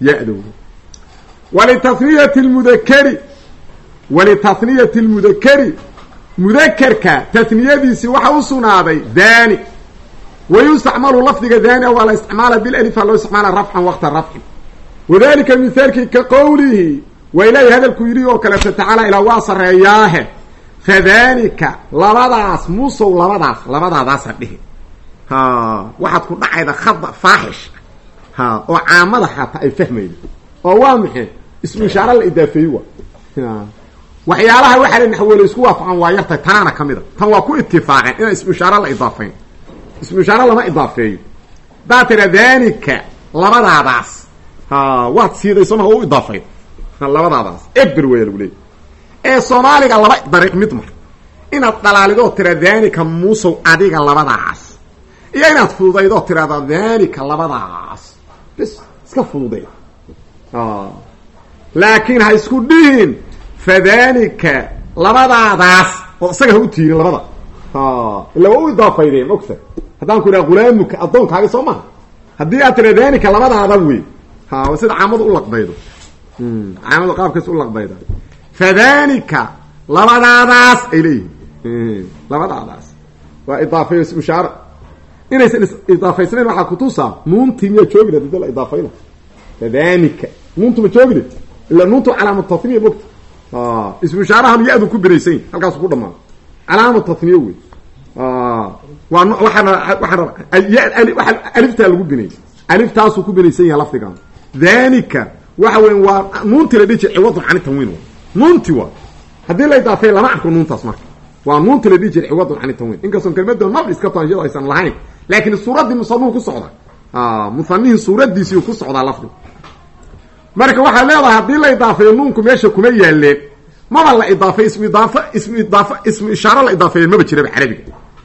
ya-da wey walitaniyati lmudakeri walitaniyati lmudakeri mudakerka taniyadiisii waxa u sugnaaday daani. Wa yustacmalu lafdiga daania waa la isticmaala bilalifa loo isticmaala rafcan waqta rafcin. Wadalika mithaalkii ka qowlihi waa ilaahi hadalku yidhi oo kaleeto tacaala ilaa waa sareeyaahe fadaanika labadaas muusow labadaas labadaadaasa dhihi. Ha waxaad ku dhacayda khada faaxish ha oo caamada xataa ay fahmayda oo waa maxay ismu ishaaro la idaafeeye wa waxyaalaha waxaa la naxwole isku waafaqan waa yartay tanaana ka mid a tan waa ku itifaaqeen inaan ismu ishaaro la idaafeyn ismu lama idaafeeyo. Haddaad tira danika labadaadaas waad siidayso maha u idaafeyn labadaadaas eber weya lagu leeyay ee soomaaliga laba dariiq mid mar. Inaad dhalaalidoo tira danika muusow adiga labadaas. Iyo inaad fududaydoo tirahda danika labadaas. Bis iska fududay. Laakiin ha isku dhihin fadaanika labadaadaas oo isaga ha u tiirin labada. Illa waa u idaafaydeen ogta haddaan ku idhaha hulaamuka addoonkaaga soo maha haddii aad tira danika labadaada wey sida caamadu u laqbaydo caamadu qaabkaas u laqbayda. Fadaanika labadaadaas ay leeyihiin. Labadaadaas. Waa idaafeyo ismushaara inaysan idaafaysnayn waxaa kutusaa nuuntii miyaa joogina dada la idaafayna. Fadaanika nuuntu ma joogina? Ila nuuntu calaamad tasniya mogta ismushaarahan ya-du ku binaysany halkaasu ku dhamaado calaamad tasniya wey. Waa waxaana waxaan raba aliftaa lagu binay aliftaasuu ku binaysan yaha lafdigan. Danika waxa weya waa nuunti la dhihi jir ciwadun cani tanwiin nuunti waa haddii la idaafay lama arko nuuntaas marka. Waa nuunti la dhihi jir ciwadun cani tanwiin inkastoon kelmadoon mabl iska tahan iyadoo aysan lahayn. Laakiin suuraddii musanuhu ku socda. Musanihii suuraddiisii ku socdaa lafdi. Marka waxaad leedahay haddii la idaafeeyo nuunku meesha kuma yaaleen maba la idaafay ismu idaaf ismu idaaf ismu ishaaro la idaafeeya maba jiraba carabiga.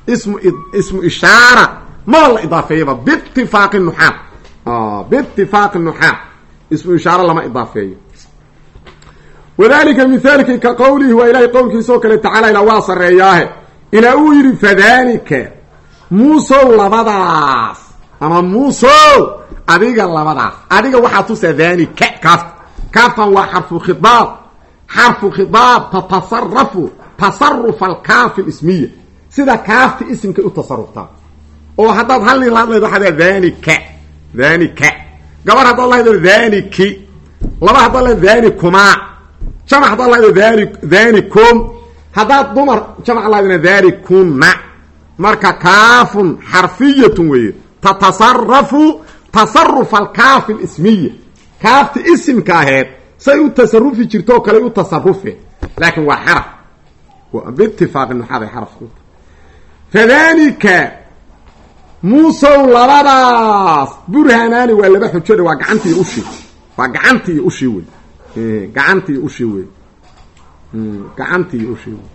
Ismu ismu ishaara maba la idaafeeyaba biitifaaqi nuxaat biitifaaqi nuxaat ismu ishaaro lama idaafeeyo. Wadalika mithaalkii ka qowlihi waa ilahay qowlkiisa oo kale tacaala ilaa waa sareeyaahe ilaa uu yidhi fadaanika muusow labadaas. Ama muusow adiga labadaas. Adiga waxaa tusaa daani ka kaafta. Kaaftan waa xarfu khidaab xarfu khidaab tatasarafu tasarufa alkaafi lismiya sida kaafta isimkay u tasaruftaa oo haddaad hal nin la hadlaydo dhanika gabar haddaad lahaydo dhaniki laba haddaad lahaydo dhanikuma jamac haddaad lahaydo dhani dhanikum haddaad dumar jamac lahaydona dhanikuna marka kaafun xarfiyatun weeye. Tatasarafu tasarufa alkaafi lismiya kaafta isimka aheed say u tasarufi jirto oo kale u tasarufe laakin waa xaraf. Biitifaaqi nuxaaday xarafku fadalika muusow labadaas. Burhanaani waa laba xujode waa gacantii ushi waa gacantii ushi wey gacantii ushi wey gacantii ushi wey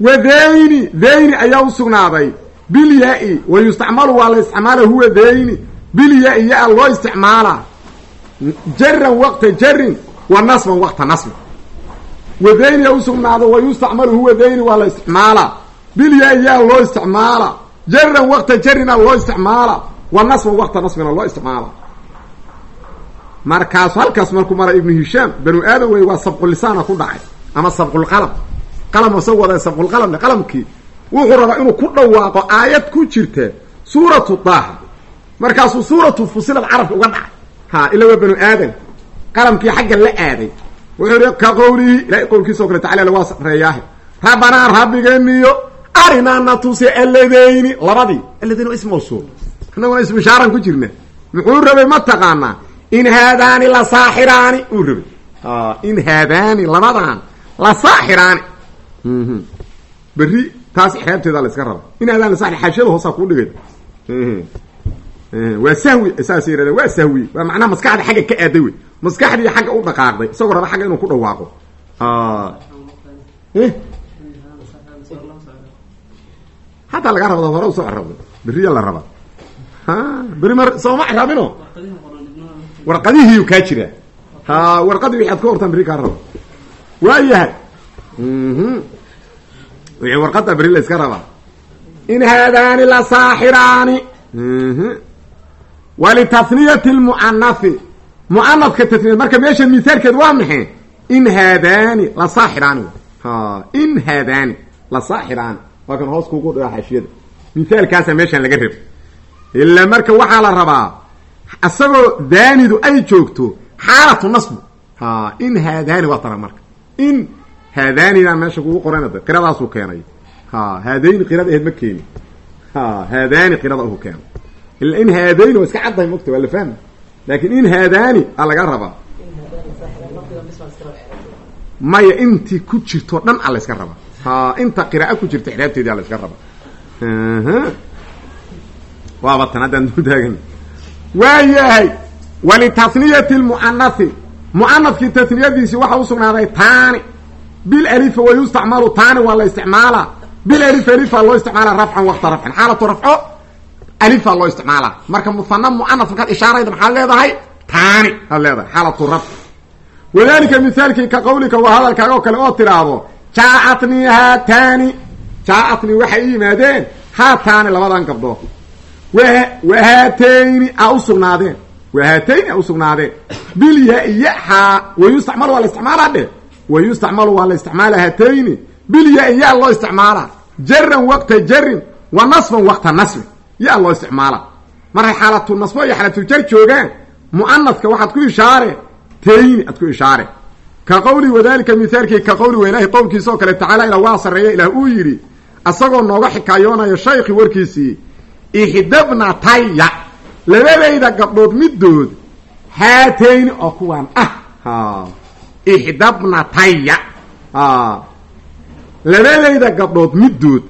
wadayni dayni ayaa usugnaaday bilyaa-i wa yustacmalu waa la isticmaala huwa dayni. Bilyaa-i ya-a loo isticmaalaa jaran waqta jarin wa nasban waqta nasban wadayni a usugnaado wa yustacmalu huwa dayni waa la isticmaalaa bilyaa-i ya-a loo isticmaalaa jaran waqta jarina loo isticmaala. Wa nasban waqta nasbina loo isticmaala. Markaasu halkaas markuu mara ibnu hishaam banu aadam wey waa sabqulisaana ku dhacay ama sabqulqalam qalam. Sa wada sabqulqalamne qalamkii. Wuxuu rabaa inuu ku dhawaaqo aayad ku jirta suuratu daaha markaasuu suuratu fusilad carabka uga dhacay. Ha ila waa banu aadam. Qalamkii xagga la aaday. Wuxuu yihi ka qowlihi ilahay qowlkiisa o kale tacala waa reeyaahe rabbanaa arinaa natusi aladayni labadii aladayni waa ism mawsuul. Annaguna ismu ishaaran ku jirna muxuu rabay ma taqaanaa in haadaani la saaxiraani uu rabay. In haadaani labadan la saaxiraani. Berri taas ixraabteeda la iska raba. In haadaani la xaashiyada hoosaa kuu dhigay. Waa sahwi saasay yirahdeen waa sahwi. Waa macnaha maskaxda xagga ka aaday wey. Maskaxdii xagga u dhaqaaqday isagoo raba xagga inuu ku dhawaaqo hataa laga rabda hore u soo carabda beriya la rabaa beri mar sooma caraabino warqadihiiyu kaa jira. Ha warqadii waxaad ka hortaan beri kaa raba. Waa yahay. Wixii warqada beri la rabaa. In haadaani la saaxiraani. Walitaniyati lmuanafi muanafka taniya marka meesha mithaalkeed waa maxay? In haadaani la saaxiraani. In haadaani la saaxiraani waa kan hoos kugu dhiga xaashiyada mithaalkaasa meeshaan laga rab ilaa marka waxaa la rabaa isagoo daanidu ay joogto xaalatu nasbu. In haadaani waa tara marka. In haadaanina meesha kugu qoranada qiradaasuu keenay. Haadayni qirada aheed ma keeni. Haadaani qirada uhu keenay. Ila in haadayni waa iska caddahay mogta waa la fahma laakin in haadaani a laga rabaa. Maya intii ku jirto dhan a la yska rabaa ha inta qiraa'o ku jirta xraabteedii a la yska rabaa waaba tan haddaan dul taagan waa yahay walitasniyati lmu'anathi mu'anafkii tasniyadiisii waxa usugnaaday taani. Bil alifa wa yustacmalu taani waa la isticmaalaa. Bil alif alifa loo isticmaala rafcan waqta rafcin. Xaalatu rafco alifa loo isticmaalaa. Marka muhana mu'anaf markaad ishaarayda maxaad leedahay? Taani aad leedahay. Xaalatu rafc wadalika ka qawlika waa hadalkaaga kale oo tiraahdo jaaatnii haatani jaaatnii waxay i yimaadeen haataani labadan gabdhood. Wahaatayni a usugnaadeen wahaatayni a usugnaadeen bilya-i ya-haa wayustacmalu waa la isticmaalaa dhe wayustacmalu waa la isticmaala haatayni bilya-i ya loo isticmaalaa. Jaran waqta jarin wa nasban waqta nasbin ya loo isticmaalaa. Markay xaalatu nasbo iyo xaalatu jar joogaan mu'anadka waxaad ku ishaare tayni aad ishaare ka qawli wadalika mithaalkii ka qawli wa ilahi qowlkiisa oo kale tacaala ila waa sarreeya ilaah uu yidhi asagoo nooga xikaayoonayo shaykhi warkiisii ixdabna taya labadayda gabdhood middood haatayni oo kuwaan ah. Ixdabna taya labadayda gabdhood middood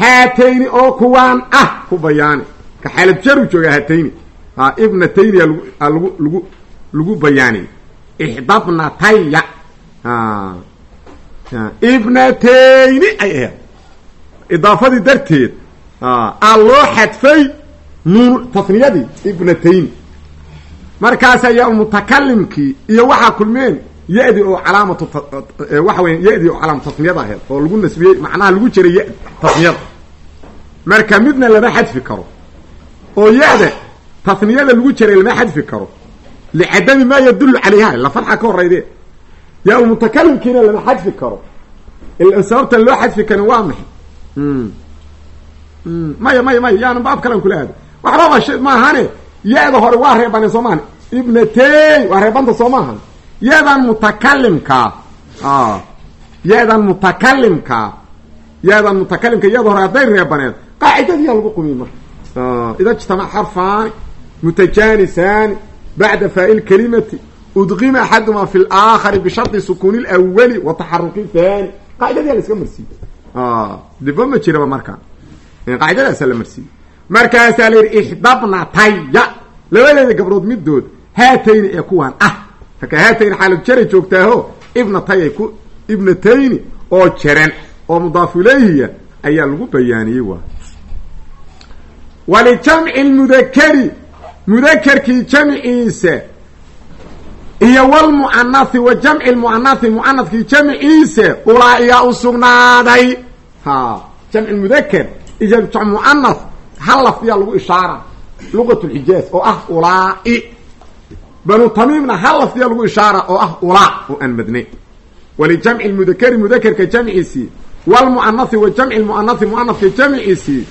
haatayni oo kuwaan ah ku bayaani. Ka xaalad jaru jooga haatayni ibnatayni lagu lagu lagu bayaaniy ixdabna taya ibnatayni ay aheed idaafadii darteed a loo xadfay nuun tasniyadii ibnatayni markaas ayaa mutakalimkii iyo waxaa kulmeen ya-di oo calaamatu waxa weya ya-di oo calaamatu tasniyada aheed oo lagu nasbiyey macnaha lagu jiray ya tasniyada marka midna lama xadfi karo oo ya-da taniyada lagu jiray lama xadfi karo licadami maa yadullu calayha la farxa ka horayde yaa mutakalimkiina lama xadfi karo sababtan loo xadfi karin waa maxay maya maya maya yaana baab kalan kula aado waxbaba shay maahane ya-da hore waa reebane soo maahan ibnatey waa reebanta soo maahan ya-dan mutakalimkaa ya-dan mutakalimkaa ya-dan mutakalimka iyada hore hadday reebaneed qaacidadiyaa lagu qumiy marka ida ijtamac xarfaani mutajaanisani bacda faa'i kalimati udqima axaduma fi laakhari bishardi sukuuni lwali wa taxaruki thani qaacidadiyaa la iska marsiiye diba ma jiraba markaa qaacidadaasa la marsiiyey markaasaa la yidhi ixdabnataya labadeeda gabdhood midood haatayni ee kuwaan ah marka haatayni xaalad jaray joogtaaho ibnatay ku ibnatayni oo jaran oo mudaafu ilayhiya ayaa lagu bayaaniyey waa walijamci lmudakari mudakerkii jamciisa iyo walmu'anathi wa jamci lmu'anathi mu'anadkii jamciisa ulaa-iyaa u sugnaaday. Ha jamci mudaker iyo jamc mu'anath hal lafdiyaa lagu ishaara luqat lxijaaz oo ah ulaa-i. Banu tamiimna hal lafdiyaa lagu ishaara oo ah ulaa oo aan madnayn walijamci lmudakari mudakerka jamciisii walmu'anathi wa jamci lmu'anathi mu'anafka jamciisii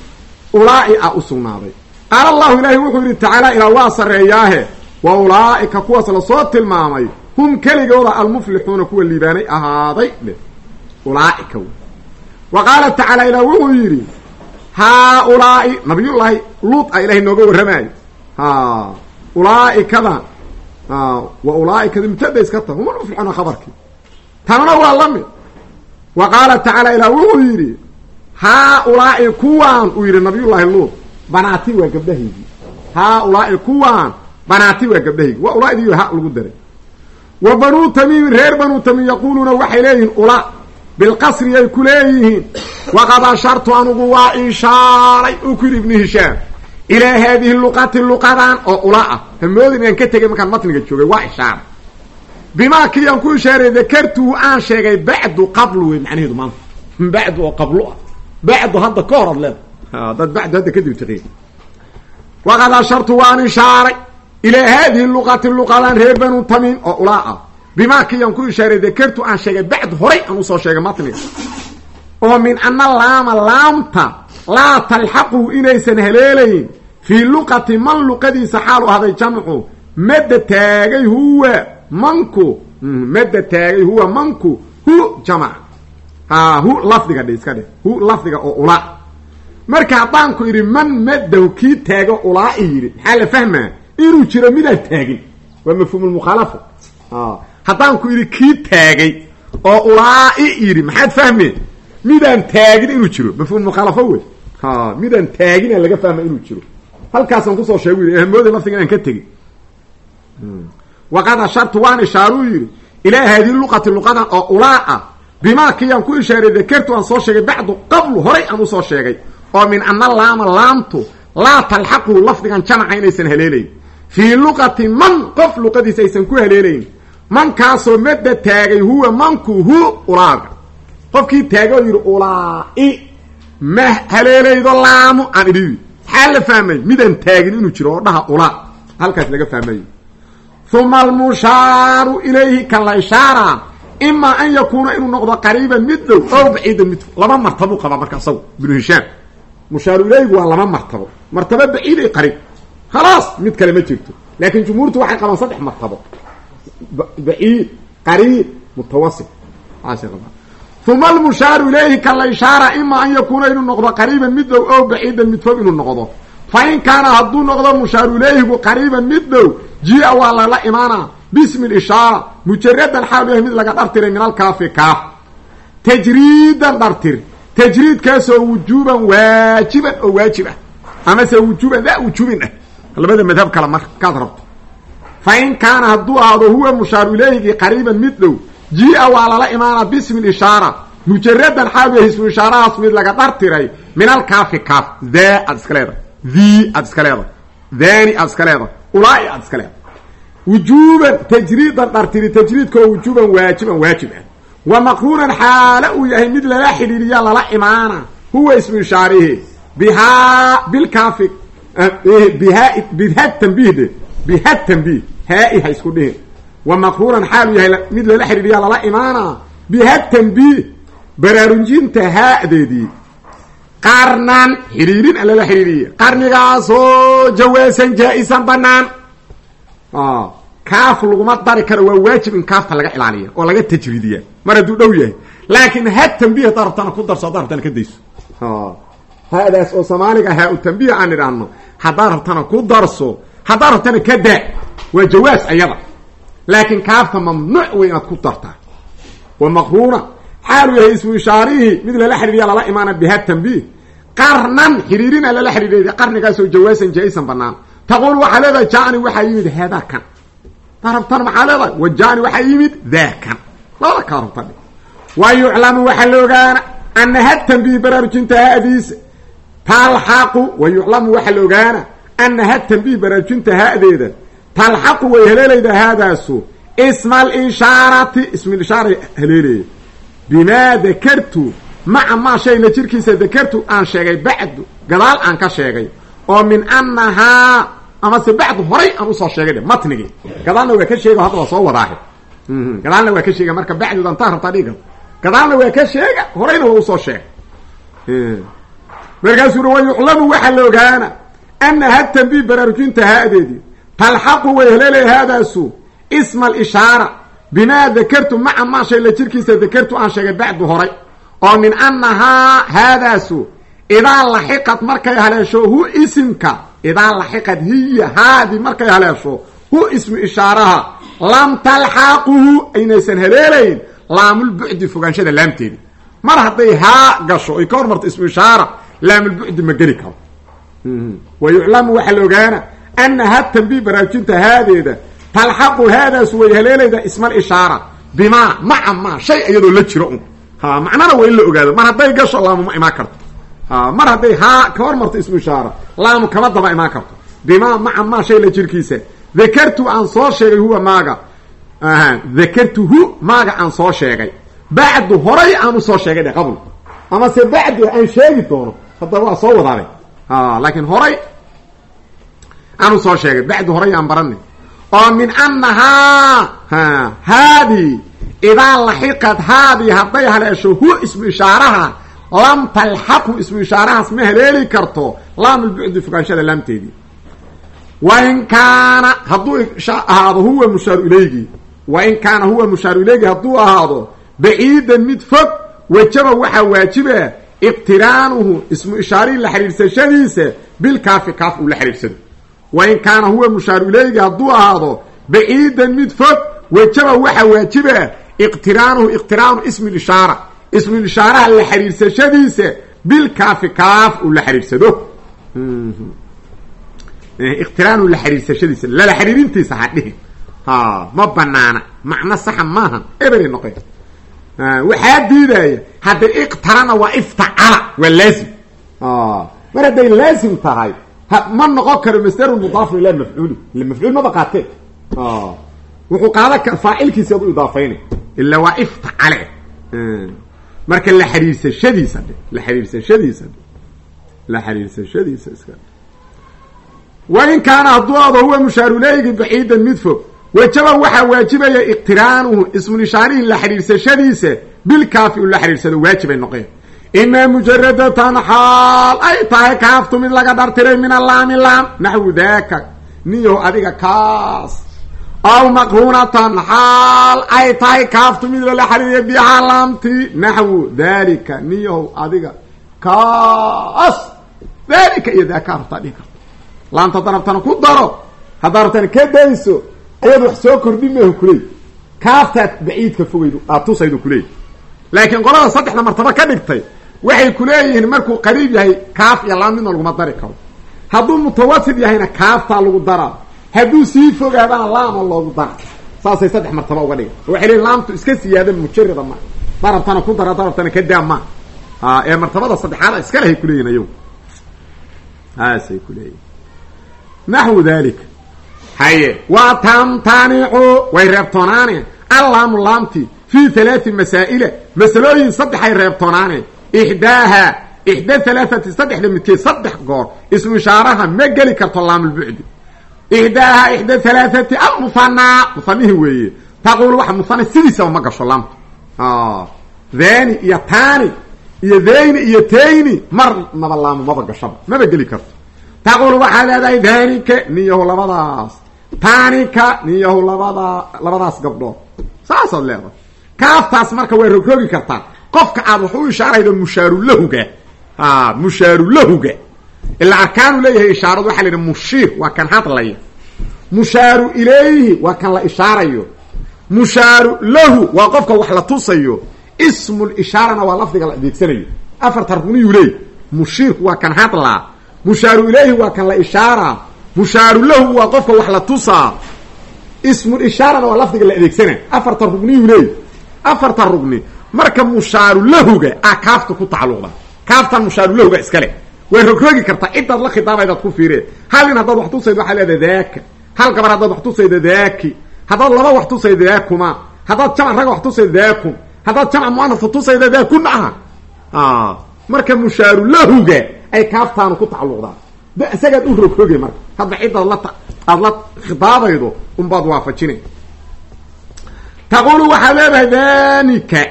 ulaa'i u sugnaaday qaala allahu ilaahi wuxuu yidhi tacaala ilaa waa sarreeyaahe wa ulaa'ika kuwaas la soo tilmaamay hum keligooda almuflixuuna kuwa liibaanay ahaaday dhe. Ulaaika wa qaala tacaala ilaa wuxuu yidhi haa-ulaa'i nabiyullaahi luud a ilaahay nooga warramaayo ha ulaaikada. Wa ulaaikada mubtada iska taha hum almuflixuuna khabarkii. Tanna waa la mid. Wa qaala tacaala ilaa wuxuu yidhi haa-ulaa'i kuwaan uu yidhi nabiyullaahi luud banaati waa gabdhahaygii. Haa-ulaa'i kuwaan banaati waa gabdhahaygii. Waa ulaa'idiiyo ha lagu daray. Wa banuu tamiimin reer banuu tamiim yaquuluuna waxay leeyihiin ula bilqasri ay ku leeyihiin waqad ashartu anugu waa ishaaray uu ku yidhi ibnu hishaam. Ilaa haadihi luqati luqadan oo ula ah. Hamoodin aan ka tegay markaan matniga joogay waa ishaaray. Bimaa kii aan ku ishaaray dakartuhu aan sheegay bacdu qablu wey macnaheedu maanta. Bacdu oo qablu ah. Bacdu hadda ka hor ad leeda dad bacdu hadda kadib tiqiin waqad ashartu waan ishaaray ilaa haadihi luqati luqadan reer banu tamiim oo ulaa ah. Bimaa kiyaan ku ishaaray dakartu aan sheegay bacd horay aan u soo sheegay matniga oo min ana laama laamta laa talxaqu inaysan haleelayn fii luqati man luqadiisa xaalu ahday jamcu madda taagay huwa manku madda taagay huwa manku hu jamac. Hu lafdiga dhe iska dheh hu lafdiga oo ulaa marka haddaanku idhi man maddahu kii taago ulaa-i yidhi. Maxaa la fahmaa? Inuu jiro midaan taagin. Waa mafhuumulmukhaalafa haddaanku idhi kii taagay oo ulaa-i yidhi. Maxaad fahmeen midaan taagin inuu jiro. Mafhuum mukhaalafo wey. Ha midaan taagina laga fahma inuu jiro. Halkaasaan ku soo sheegu yidhi ahmooda lafdiga inaan ka tegin waqad ashartu waan ishaaruu yidhi ilaa haadihi luqati luqadan oo ulaa ah bimaa ku ishaaray dakartu aan soo sheegay bacdu qablu horay aan u soo sheegay oo min ana laama laamtu laa talxaqu lafdigan jamaca inaysan haleelayn. Fii luqati man qof luqadiisa aysan ku haleelayn mankaasoo madda taagay huwa manku hu ulaaga. Qofkii taagay oo yidhi ulaa-i ma haleelaydo laamu? aan idhibi maxaa la fahmay? Midaan taagin inuu jiro oo dhaha ulaa. Halkaas laga fahmayo uma almushaaru ilayhi kan la ishaara imaa an yakuuna inuu noqdo qariiban mid dhow ow baciidan mid laba martabuu qabaa marka isagu ibnu hishaam mushaaru ilayhigu waa laba martabo. Martabo baciid ay qariib. Khalaas mid kale ma jirto. Laakiin jumhuurtu waxay qabaan saddex martabo. Baciid qariib mutawasit aasay qabaan uma almushaaru ilayhi kan la ishaara imaa an yakuuna inuu noqdo qariiban mid dhow ow baciidan mid fog inuu noqdo. Fa in kaana hadduu noqdo mushaaru ilayhigu qariiban mid dhow jia waa lala imaanaa. Bismi lishaara mujaradan xaal yahay mid laga dhartiray min alkaafi kaaf. Tajriidan dhartir tajriidkaasoo wujuuban waajiban oo waajib ah amase wujuuban daa wujuubin ah. Labada madhab kale markaad rabto. Fa in kaana hadduu ahaado huwa mushaaru ilayhigii qariiban mid dhow jia waa lala imaanaa bismi lishaara mujaradan xaal yahay ismu ishaarahaas mid laga dhartiray min alkaafi kaaf. Daa aad iska leedahay. The aad iska leedahay. Thani aad iska leedahay. Ulaa aad iska leedahay. Wujuuban tajriidan dhartiri tajriidkao wujuuban waajiban waajib ah wa maqruunan xaale uu yahay mid lala xidhiiriya lala imaana. Huwa ismu ishaarihi bihaa bilkaafi biha bidha tanbiih de. Biha tanbiih. Haa-i ha isku dhihin. Wa maqruuran xaalu yahay mid lala xidhiiriyaa lala imaana. Biha tanbiih. Baraarujinta haadeedii qarnan xidhiirin lala xidhiiriya qarnigaasoo jawaasan jaa-isan banaan kaaf laguma dari karo waa waajib in kaafta laga ilaaliya oo laga tajriidiya mar hadduu dhow yahay. Laakiin ha tanbiih haddaa rabtana ku darso haddaa rabtana ka dayso. Haadaas oo soomaaliga haa u tanbiih aan idhaahno haddaa rabtana ku darso haddaa rabtana ka waa jawaas ayada. Laakiin kaafta mamnuuc wey ku dartaa. Wa maqruuna. Xaalu yahay ismu ishaarihii mid lala xidhiiriya lala imaana biha tanbiih. Qarnan xiriirina lala xidhiiriya qarnigaasoo jawaasan jaa-isan banaan taquul waxaa leedahay jani waxaa yimid haadaa kan. Daa rabtana maxaa leedahay? Wa jani waxaa yimid daa kan labada kaa rabta wa yuclamu waxaa la ogaana ana ha tanbiih baraarujinta hadiisa talxaqu wa yuclamu waxaa la ogaana ana ha tanbiih baraarujinta hadeeda talxaqu way haleelaydaa haadaasu. Isma alishaarati ismaishaara haleelaya bimaa dakartu maca maa shayna jirkiisa dakartu aan sheegay bacdu gadaal aan ka sheegay. Oo min annahaa amase bacdu horay aan u soo sheegay matnigii gadaalna waa ka sheega hadda soo wadaahe gadaalna waa ka sheega marka bacdudan taa rabtaa dhiga gadaalna waa ka sheega horayna waa u soo sheegay. Markaasuu uri wa yuclamu waxaa la ogaana ana ha tanbiih baraarujinta haadeedii talxaqu way heleelaya haadaasu isma alishaara bimaa dakartu maca maa shay la jirkiisa dakartu aan sheegay bacdu horay. Oo min annahaa haadaasu idaa laxiqad markay haleesho hu isimka. Idaa laxiqad hiya haadi markay haleesho hu ismu ishaaraha lam talxaquhu aynaysan haleelayn laamulbucdi fogaanshada laamteeda mar hadday haa gasho ay ka hormarto ismu ishaara laamulbucdi ma geli karo. Wa yuclamu waxaa la ogaana ana ha tanbiih baraarujinta haadeeda talxaqu haadaasu way haleelayda ismal ishaara. Bimaa maca maa shay iyadoo la jiro un. Ha macnana waa in la ogaado mar hadday gasho laamu ma imaan karto. Mar hadday haa ka hormarto ismu ishaara laamu kama daba imaan karto. Bimaa maca maa shay la jirkiisa dakartu aan soo sheegay huwa maaga. Dakartuhu maaga aan soo sheegay. Bacdu horay aan u soo sheegay dhe qabl amase bacdu aan sheegi doono hadda waa soo wadaabay laakiin horay aan u soo sheegay. Bacdu horay aan baranay. Oo min annahaa haadii idaa laxiqad haadii hadday haleesho hu ismu ishaaraha lam talxaqhu ismu ishaarahaas ma haleeli karto. Laamulbucdi fogaanshada laamteedii wain kaana hadduu ahaado huwa mushaaru ilaygi wain kaana huwa mushaaru ilaygi hadduu ahaado baciidan mid fog wajaba waxaa waajiba iqtiraanuhu ismu ishaarihi la xidhiidsashadiisa bilkaafi kaaf uu la xidhiidsado wain kaana huwa mushaaru ilaygi hadduu ahaado baciidan mid fog wajaba waxaa waajiba iqtiraanuhu iqtiraanu ismi lishaara ismu ishaaraha la xidhiidsashadiisa bilkaafi kaaf uu la xidhiidsado iqtiraanu la xidhiidsashadiisa lala xidhiirintiisa ha dhihin ma banaana macno saxa maahan eberi noqe waxaa diidaya hadday iqtarana waa iftacala waa laazim. Mar hadday laazim tahay ma noqon karo masdaru mudaafu ila mafcuulu ila mafcuul maba qaatee wuxuu qaadan kara faacilkiisi ad u idaafayna ila waa iftacale. Marka la xiriirsashadiisa dhe la xiriirsashadiisa dhe la xiriirsashadiisa iska wain kaana hadduu ado huwa mushaaruleeygi baciidan mid fog. Wajaba waxaa waajibaya iqtiraanuhu ismunishaarihi la xidhiirsashadiisa bilkaafi u la xidhiirsado waajibay noqeen. Imaa mujaradatan xaal ay tahay kaaftu mid laga dhartiray min allaami laam naxwu daaka niyaho adiga kaas. Aw maqruunatan xaal ay tahay kaaftu mid lala xiriiriya bihaa laamti. Naxwu dalika niyahow adiga kaas. Dalika iyo daaka karta laamta haddaa rabtana ku daro. Haddaa rabtana ka dayso ayaad wax soo kordhi meehu kuley kaaftaad baciidka fogaydu aad tusaydu kuleey laakiin qolada saddexda martaba ka dhigtay waxay kuleeyihiin markuu qariib yahay kaaf iyo laam midna laguma dari karo. Hadduu mutawasid yahayna kaaftaa lagu daraa. Hadduu sii fogaadana laama loogu dara saasay saddex martaba uga dhigan waxay leeyiin laamtu iska siyaada mujarada ma. Darabtana ku dara darabtana ka daa ma. Ee martabada saddexaada iska lehay kuleeyihin ayagu haasay kuleeyihin naxwu dalika haye waa tamtanicu way reebtoonaane allaamu laamti fii halaati masaa'ila masalooyin saddexay reebtoonaane ixdaaha ixda halaaati saddexda midkeed saddex goor ismu ishaaraha ma geli karto laamulbucdi ixdaaha ixda halaaati almuhanaa muhanihi weeye taqul waxa muhana sidiisaba ma gasho laamta dhani iyo tani iyo dhayni iyo tayni marnaba laamo maba gashaba maba geli karto taqul waxaa leedahay dhanika niyahu labadaas. Tanika niyahu labada labadaas gabdhood. Saasaad leedahay kaaftaas marka waa rogrogi kartaa. Qofka aad wax u ishaaraydo mushaarulahuga mushaarulahuga ilaa arkaanu leeyahay ishaaradu waxa la yidhi mushiir waa kan hadlaya mushaaru ilayhi waa kan la ishaarayo. Mushaaru lahu waa qofka wax la tusayo. Ismul ishaarana waa lafdiga la adeegsanayo. Afarta rukniyuu leey. Mushiirku waa kan hadlaa mushaaru ilayhi waa kan la ishaaraa mushaaru lahu waa qofka wax la tusaa ismul ishaarana waa lafdiga la adeegsanay afarta rukniyuu leey afarta rugni. Marka mushaaru lahuga a kaafta ku tacalluqda. Kaaftan mushaaru lahuga iskale way rogrogi kartaa cidaad la khitaabaydaad ku fiireen. Hal nin haddaad wax tusayd waxaa leedahay daaka hal gabar haddaad wax tusayda daaki. Haddaad laba wax tusayda daakuma. Haddaad jamac rag wax tusayda daakum. Haddaad jamac muanasa tusayda daakuna aha. Marka mushaaru lahuga ay kaaftaanu ku tacalluqdaa. De isagaad u rogroge marka. Hadda cidaad la aad la khitaabaydo unbaad waafajinay taqulu waxaad leedahay danika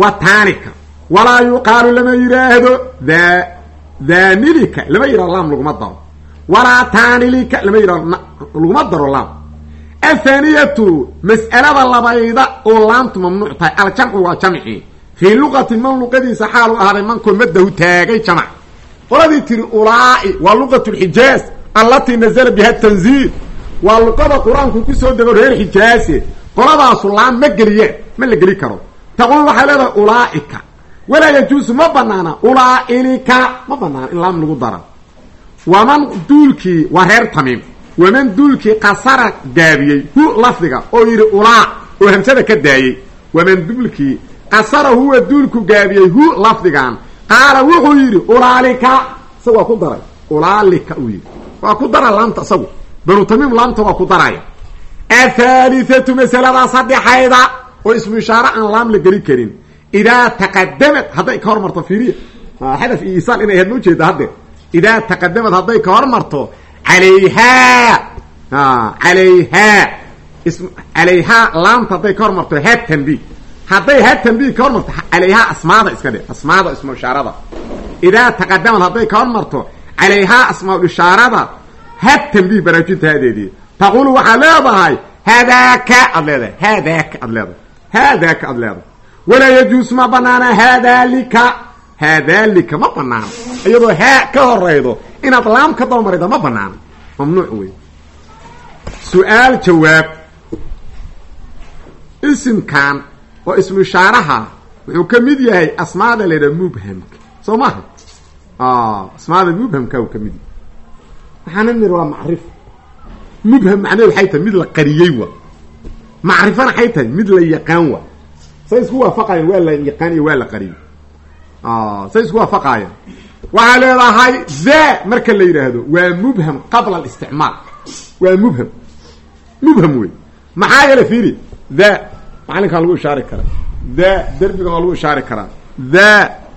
wa taanika. Walaa yuqaalu lama yidhaahdo da daanilika. Lama yidhahdo laam laguma daro. Walaa taanilika lama yidhahdo laguma daro laam. Athaaniyatu mas'alada labayda oo laamtu mamnuuc tahay aljamcu waa jamci. Fii luqatin man luqadiisa xaalu ahaaday mankoo madahu taagay jamac qoladii tiri ulaa'i waa luqat lxijaaz allatii nazala biha tanziil. Waa luqada qur'aanku ku soo dego reer xijaase qoladaasu laam ma geliyeen ma la geli karo. Taqul waxay leedahay ulaaika. Walaa yajuusu ma banaana ulaailika ma banaana in laam lagu dara waman duulkii waa reer tamiim. Waman duulkii qasara gaabiyey hu lafdiga oo yidhi ulaa oo hamsada ka daayey. Waman duulkii qasara huwa duulku gaabiyey hu lafdigan qaala wuxuu yidhi ulaalika isaga waa ku daray. Ulaalika uu yidhi. Waa ku dara laamta isagu. Banu tamiim laamta waa ku daraya. Athaalithatu masaladaa saddexayda. Oo ismu ishaare aan laam la geli karin. Idaa taqadamad hadday ka hormarto fiiriya xadaf iyo isaal inay ahayd ma ujeeda idaa taqadamad hadday ka hormarto alayhaa alayhaa is alayhaa laamta hadday ka hormarto ha tanbi hadday ha tanbi ka hormarto alayhaa asmaada iska dhe asmaada ismu ishaarada idaa taqadamad hadday ka hormarto calayhaa asmaa ishaarada ha tanbi baraajintaadeedii taqulu waxaad leedahay haadaaka aad leedahay haadaaka aad leedahay haadaaka aad leedahay. Walaa yajuus ma banaana haadaalika haadaalika ma banaano iyadoo haa ka horaydo inaad laam ka dabamarayda ma banaano mamnuuc wey su'aal oo ismu ishaaraha wuxuu ka mid yahay asmaada la yidhaha mubhamka. Soo maha asmaada mubhamka uu ka mid yahay. Waxaana niri waa macrif. Mubham macnaheed waxay tahay mid la qariyey wa. Macrifana waxay tahay mid la yaqaan wa. Say isku waafaqayan waa la yaqaan iyo waa la qariyey. Say isku waafaqayan waxaa leedahay za marka la yidhaahdo waa mubham qabla alisticmaal. Waa mubham. Mubham wey maxaa yeele fiiri? Da macalinkan lagu ishaari karaa. Da derbigan waa lagu ishaari karaa. Da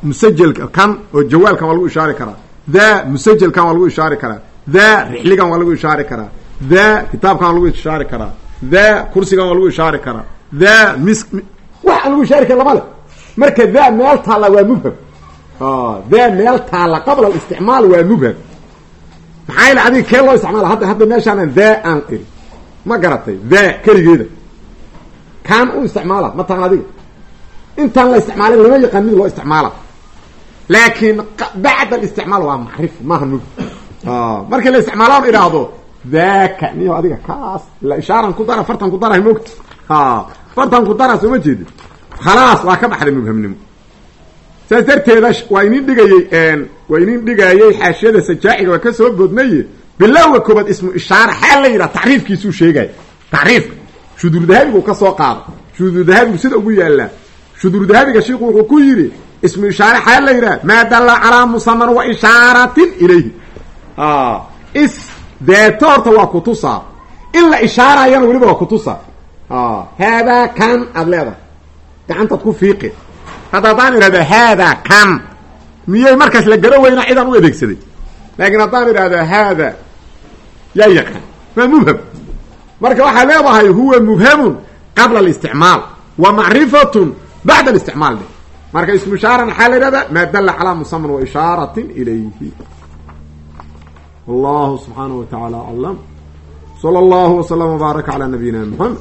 musajelka kan oo jawaalkan waa lagu ishaari karaa. Da musajelkan waa lagu ishaari karaa. Da rixligan waa lagu ishaari karaa. Da kitaabkan waa lagu ishaari karaa. Da kursigan waa lagu ishaari karaa. Da mis wax aan lagu ishaari kara lama le marka da meel taalla waa mubham. Da meel taalla qabla alisticmaal waa mubham. Maxaa yele adiga kee loo isticmaala hadda hadda meeshaanan da aan iri. Ma garatay? Da keligeeda kaan u isticmaala ma tahan adiga. Intaan la isticmaalin lama yaqaan mid loo isticmaala. Laakiin bacd alisticmaal waa macrif maaha mubham markii la isticmaalaan idhaahdo daka niyo adiga kaas? La ishaaran ku dara fartan ku darahay moogta fartan ku dara sooma jeedin. Khalaas waa ka baxday mubhamnimo. Saas darteeda waa inin dhigayey waa inin dhigayey xaashiyada sajaaciga waa ka soo boodnaye bilowga koobaad ismu ishaara xaal la yidhaha tacriifkiisuu shuduurdahabigu ka soo qaado. Shuduurdahabigu sida ugu yaallaa shuduurdahabiga shiiku wuxuu ku yidhi ismu ishaare xaal la yidhaha maa dalla calaa musaman wa ishaaratin ilayhi. Is deeto horta waa kutusaa in la ishaarayana weliba waa kutusaa haadaa kan aad leedahay. Gacantaad ku fiiqi. Hadda haddaan idhahda haadaa kan. Miyay markaas la garo weyna cidaan u adeegsaday. Laakiin haddaan idhaahdo haada. Yaa yaqaan. Waa mubham marka waxaa leedahay huwa mubhamun qabla alisticmaal wa macrifatun bacda alisticmaal. De marka ismu ishaaran waxaa la yidhahdaa maa dalla calaa musaman wa ishaaratin ilayhi. Wallahu subxaanahu wa tacaala aclam sala allahu waslama wbaaraka calaa nabiyina muxamed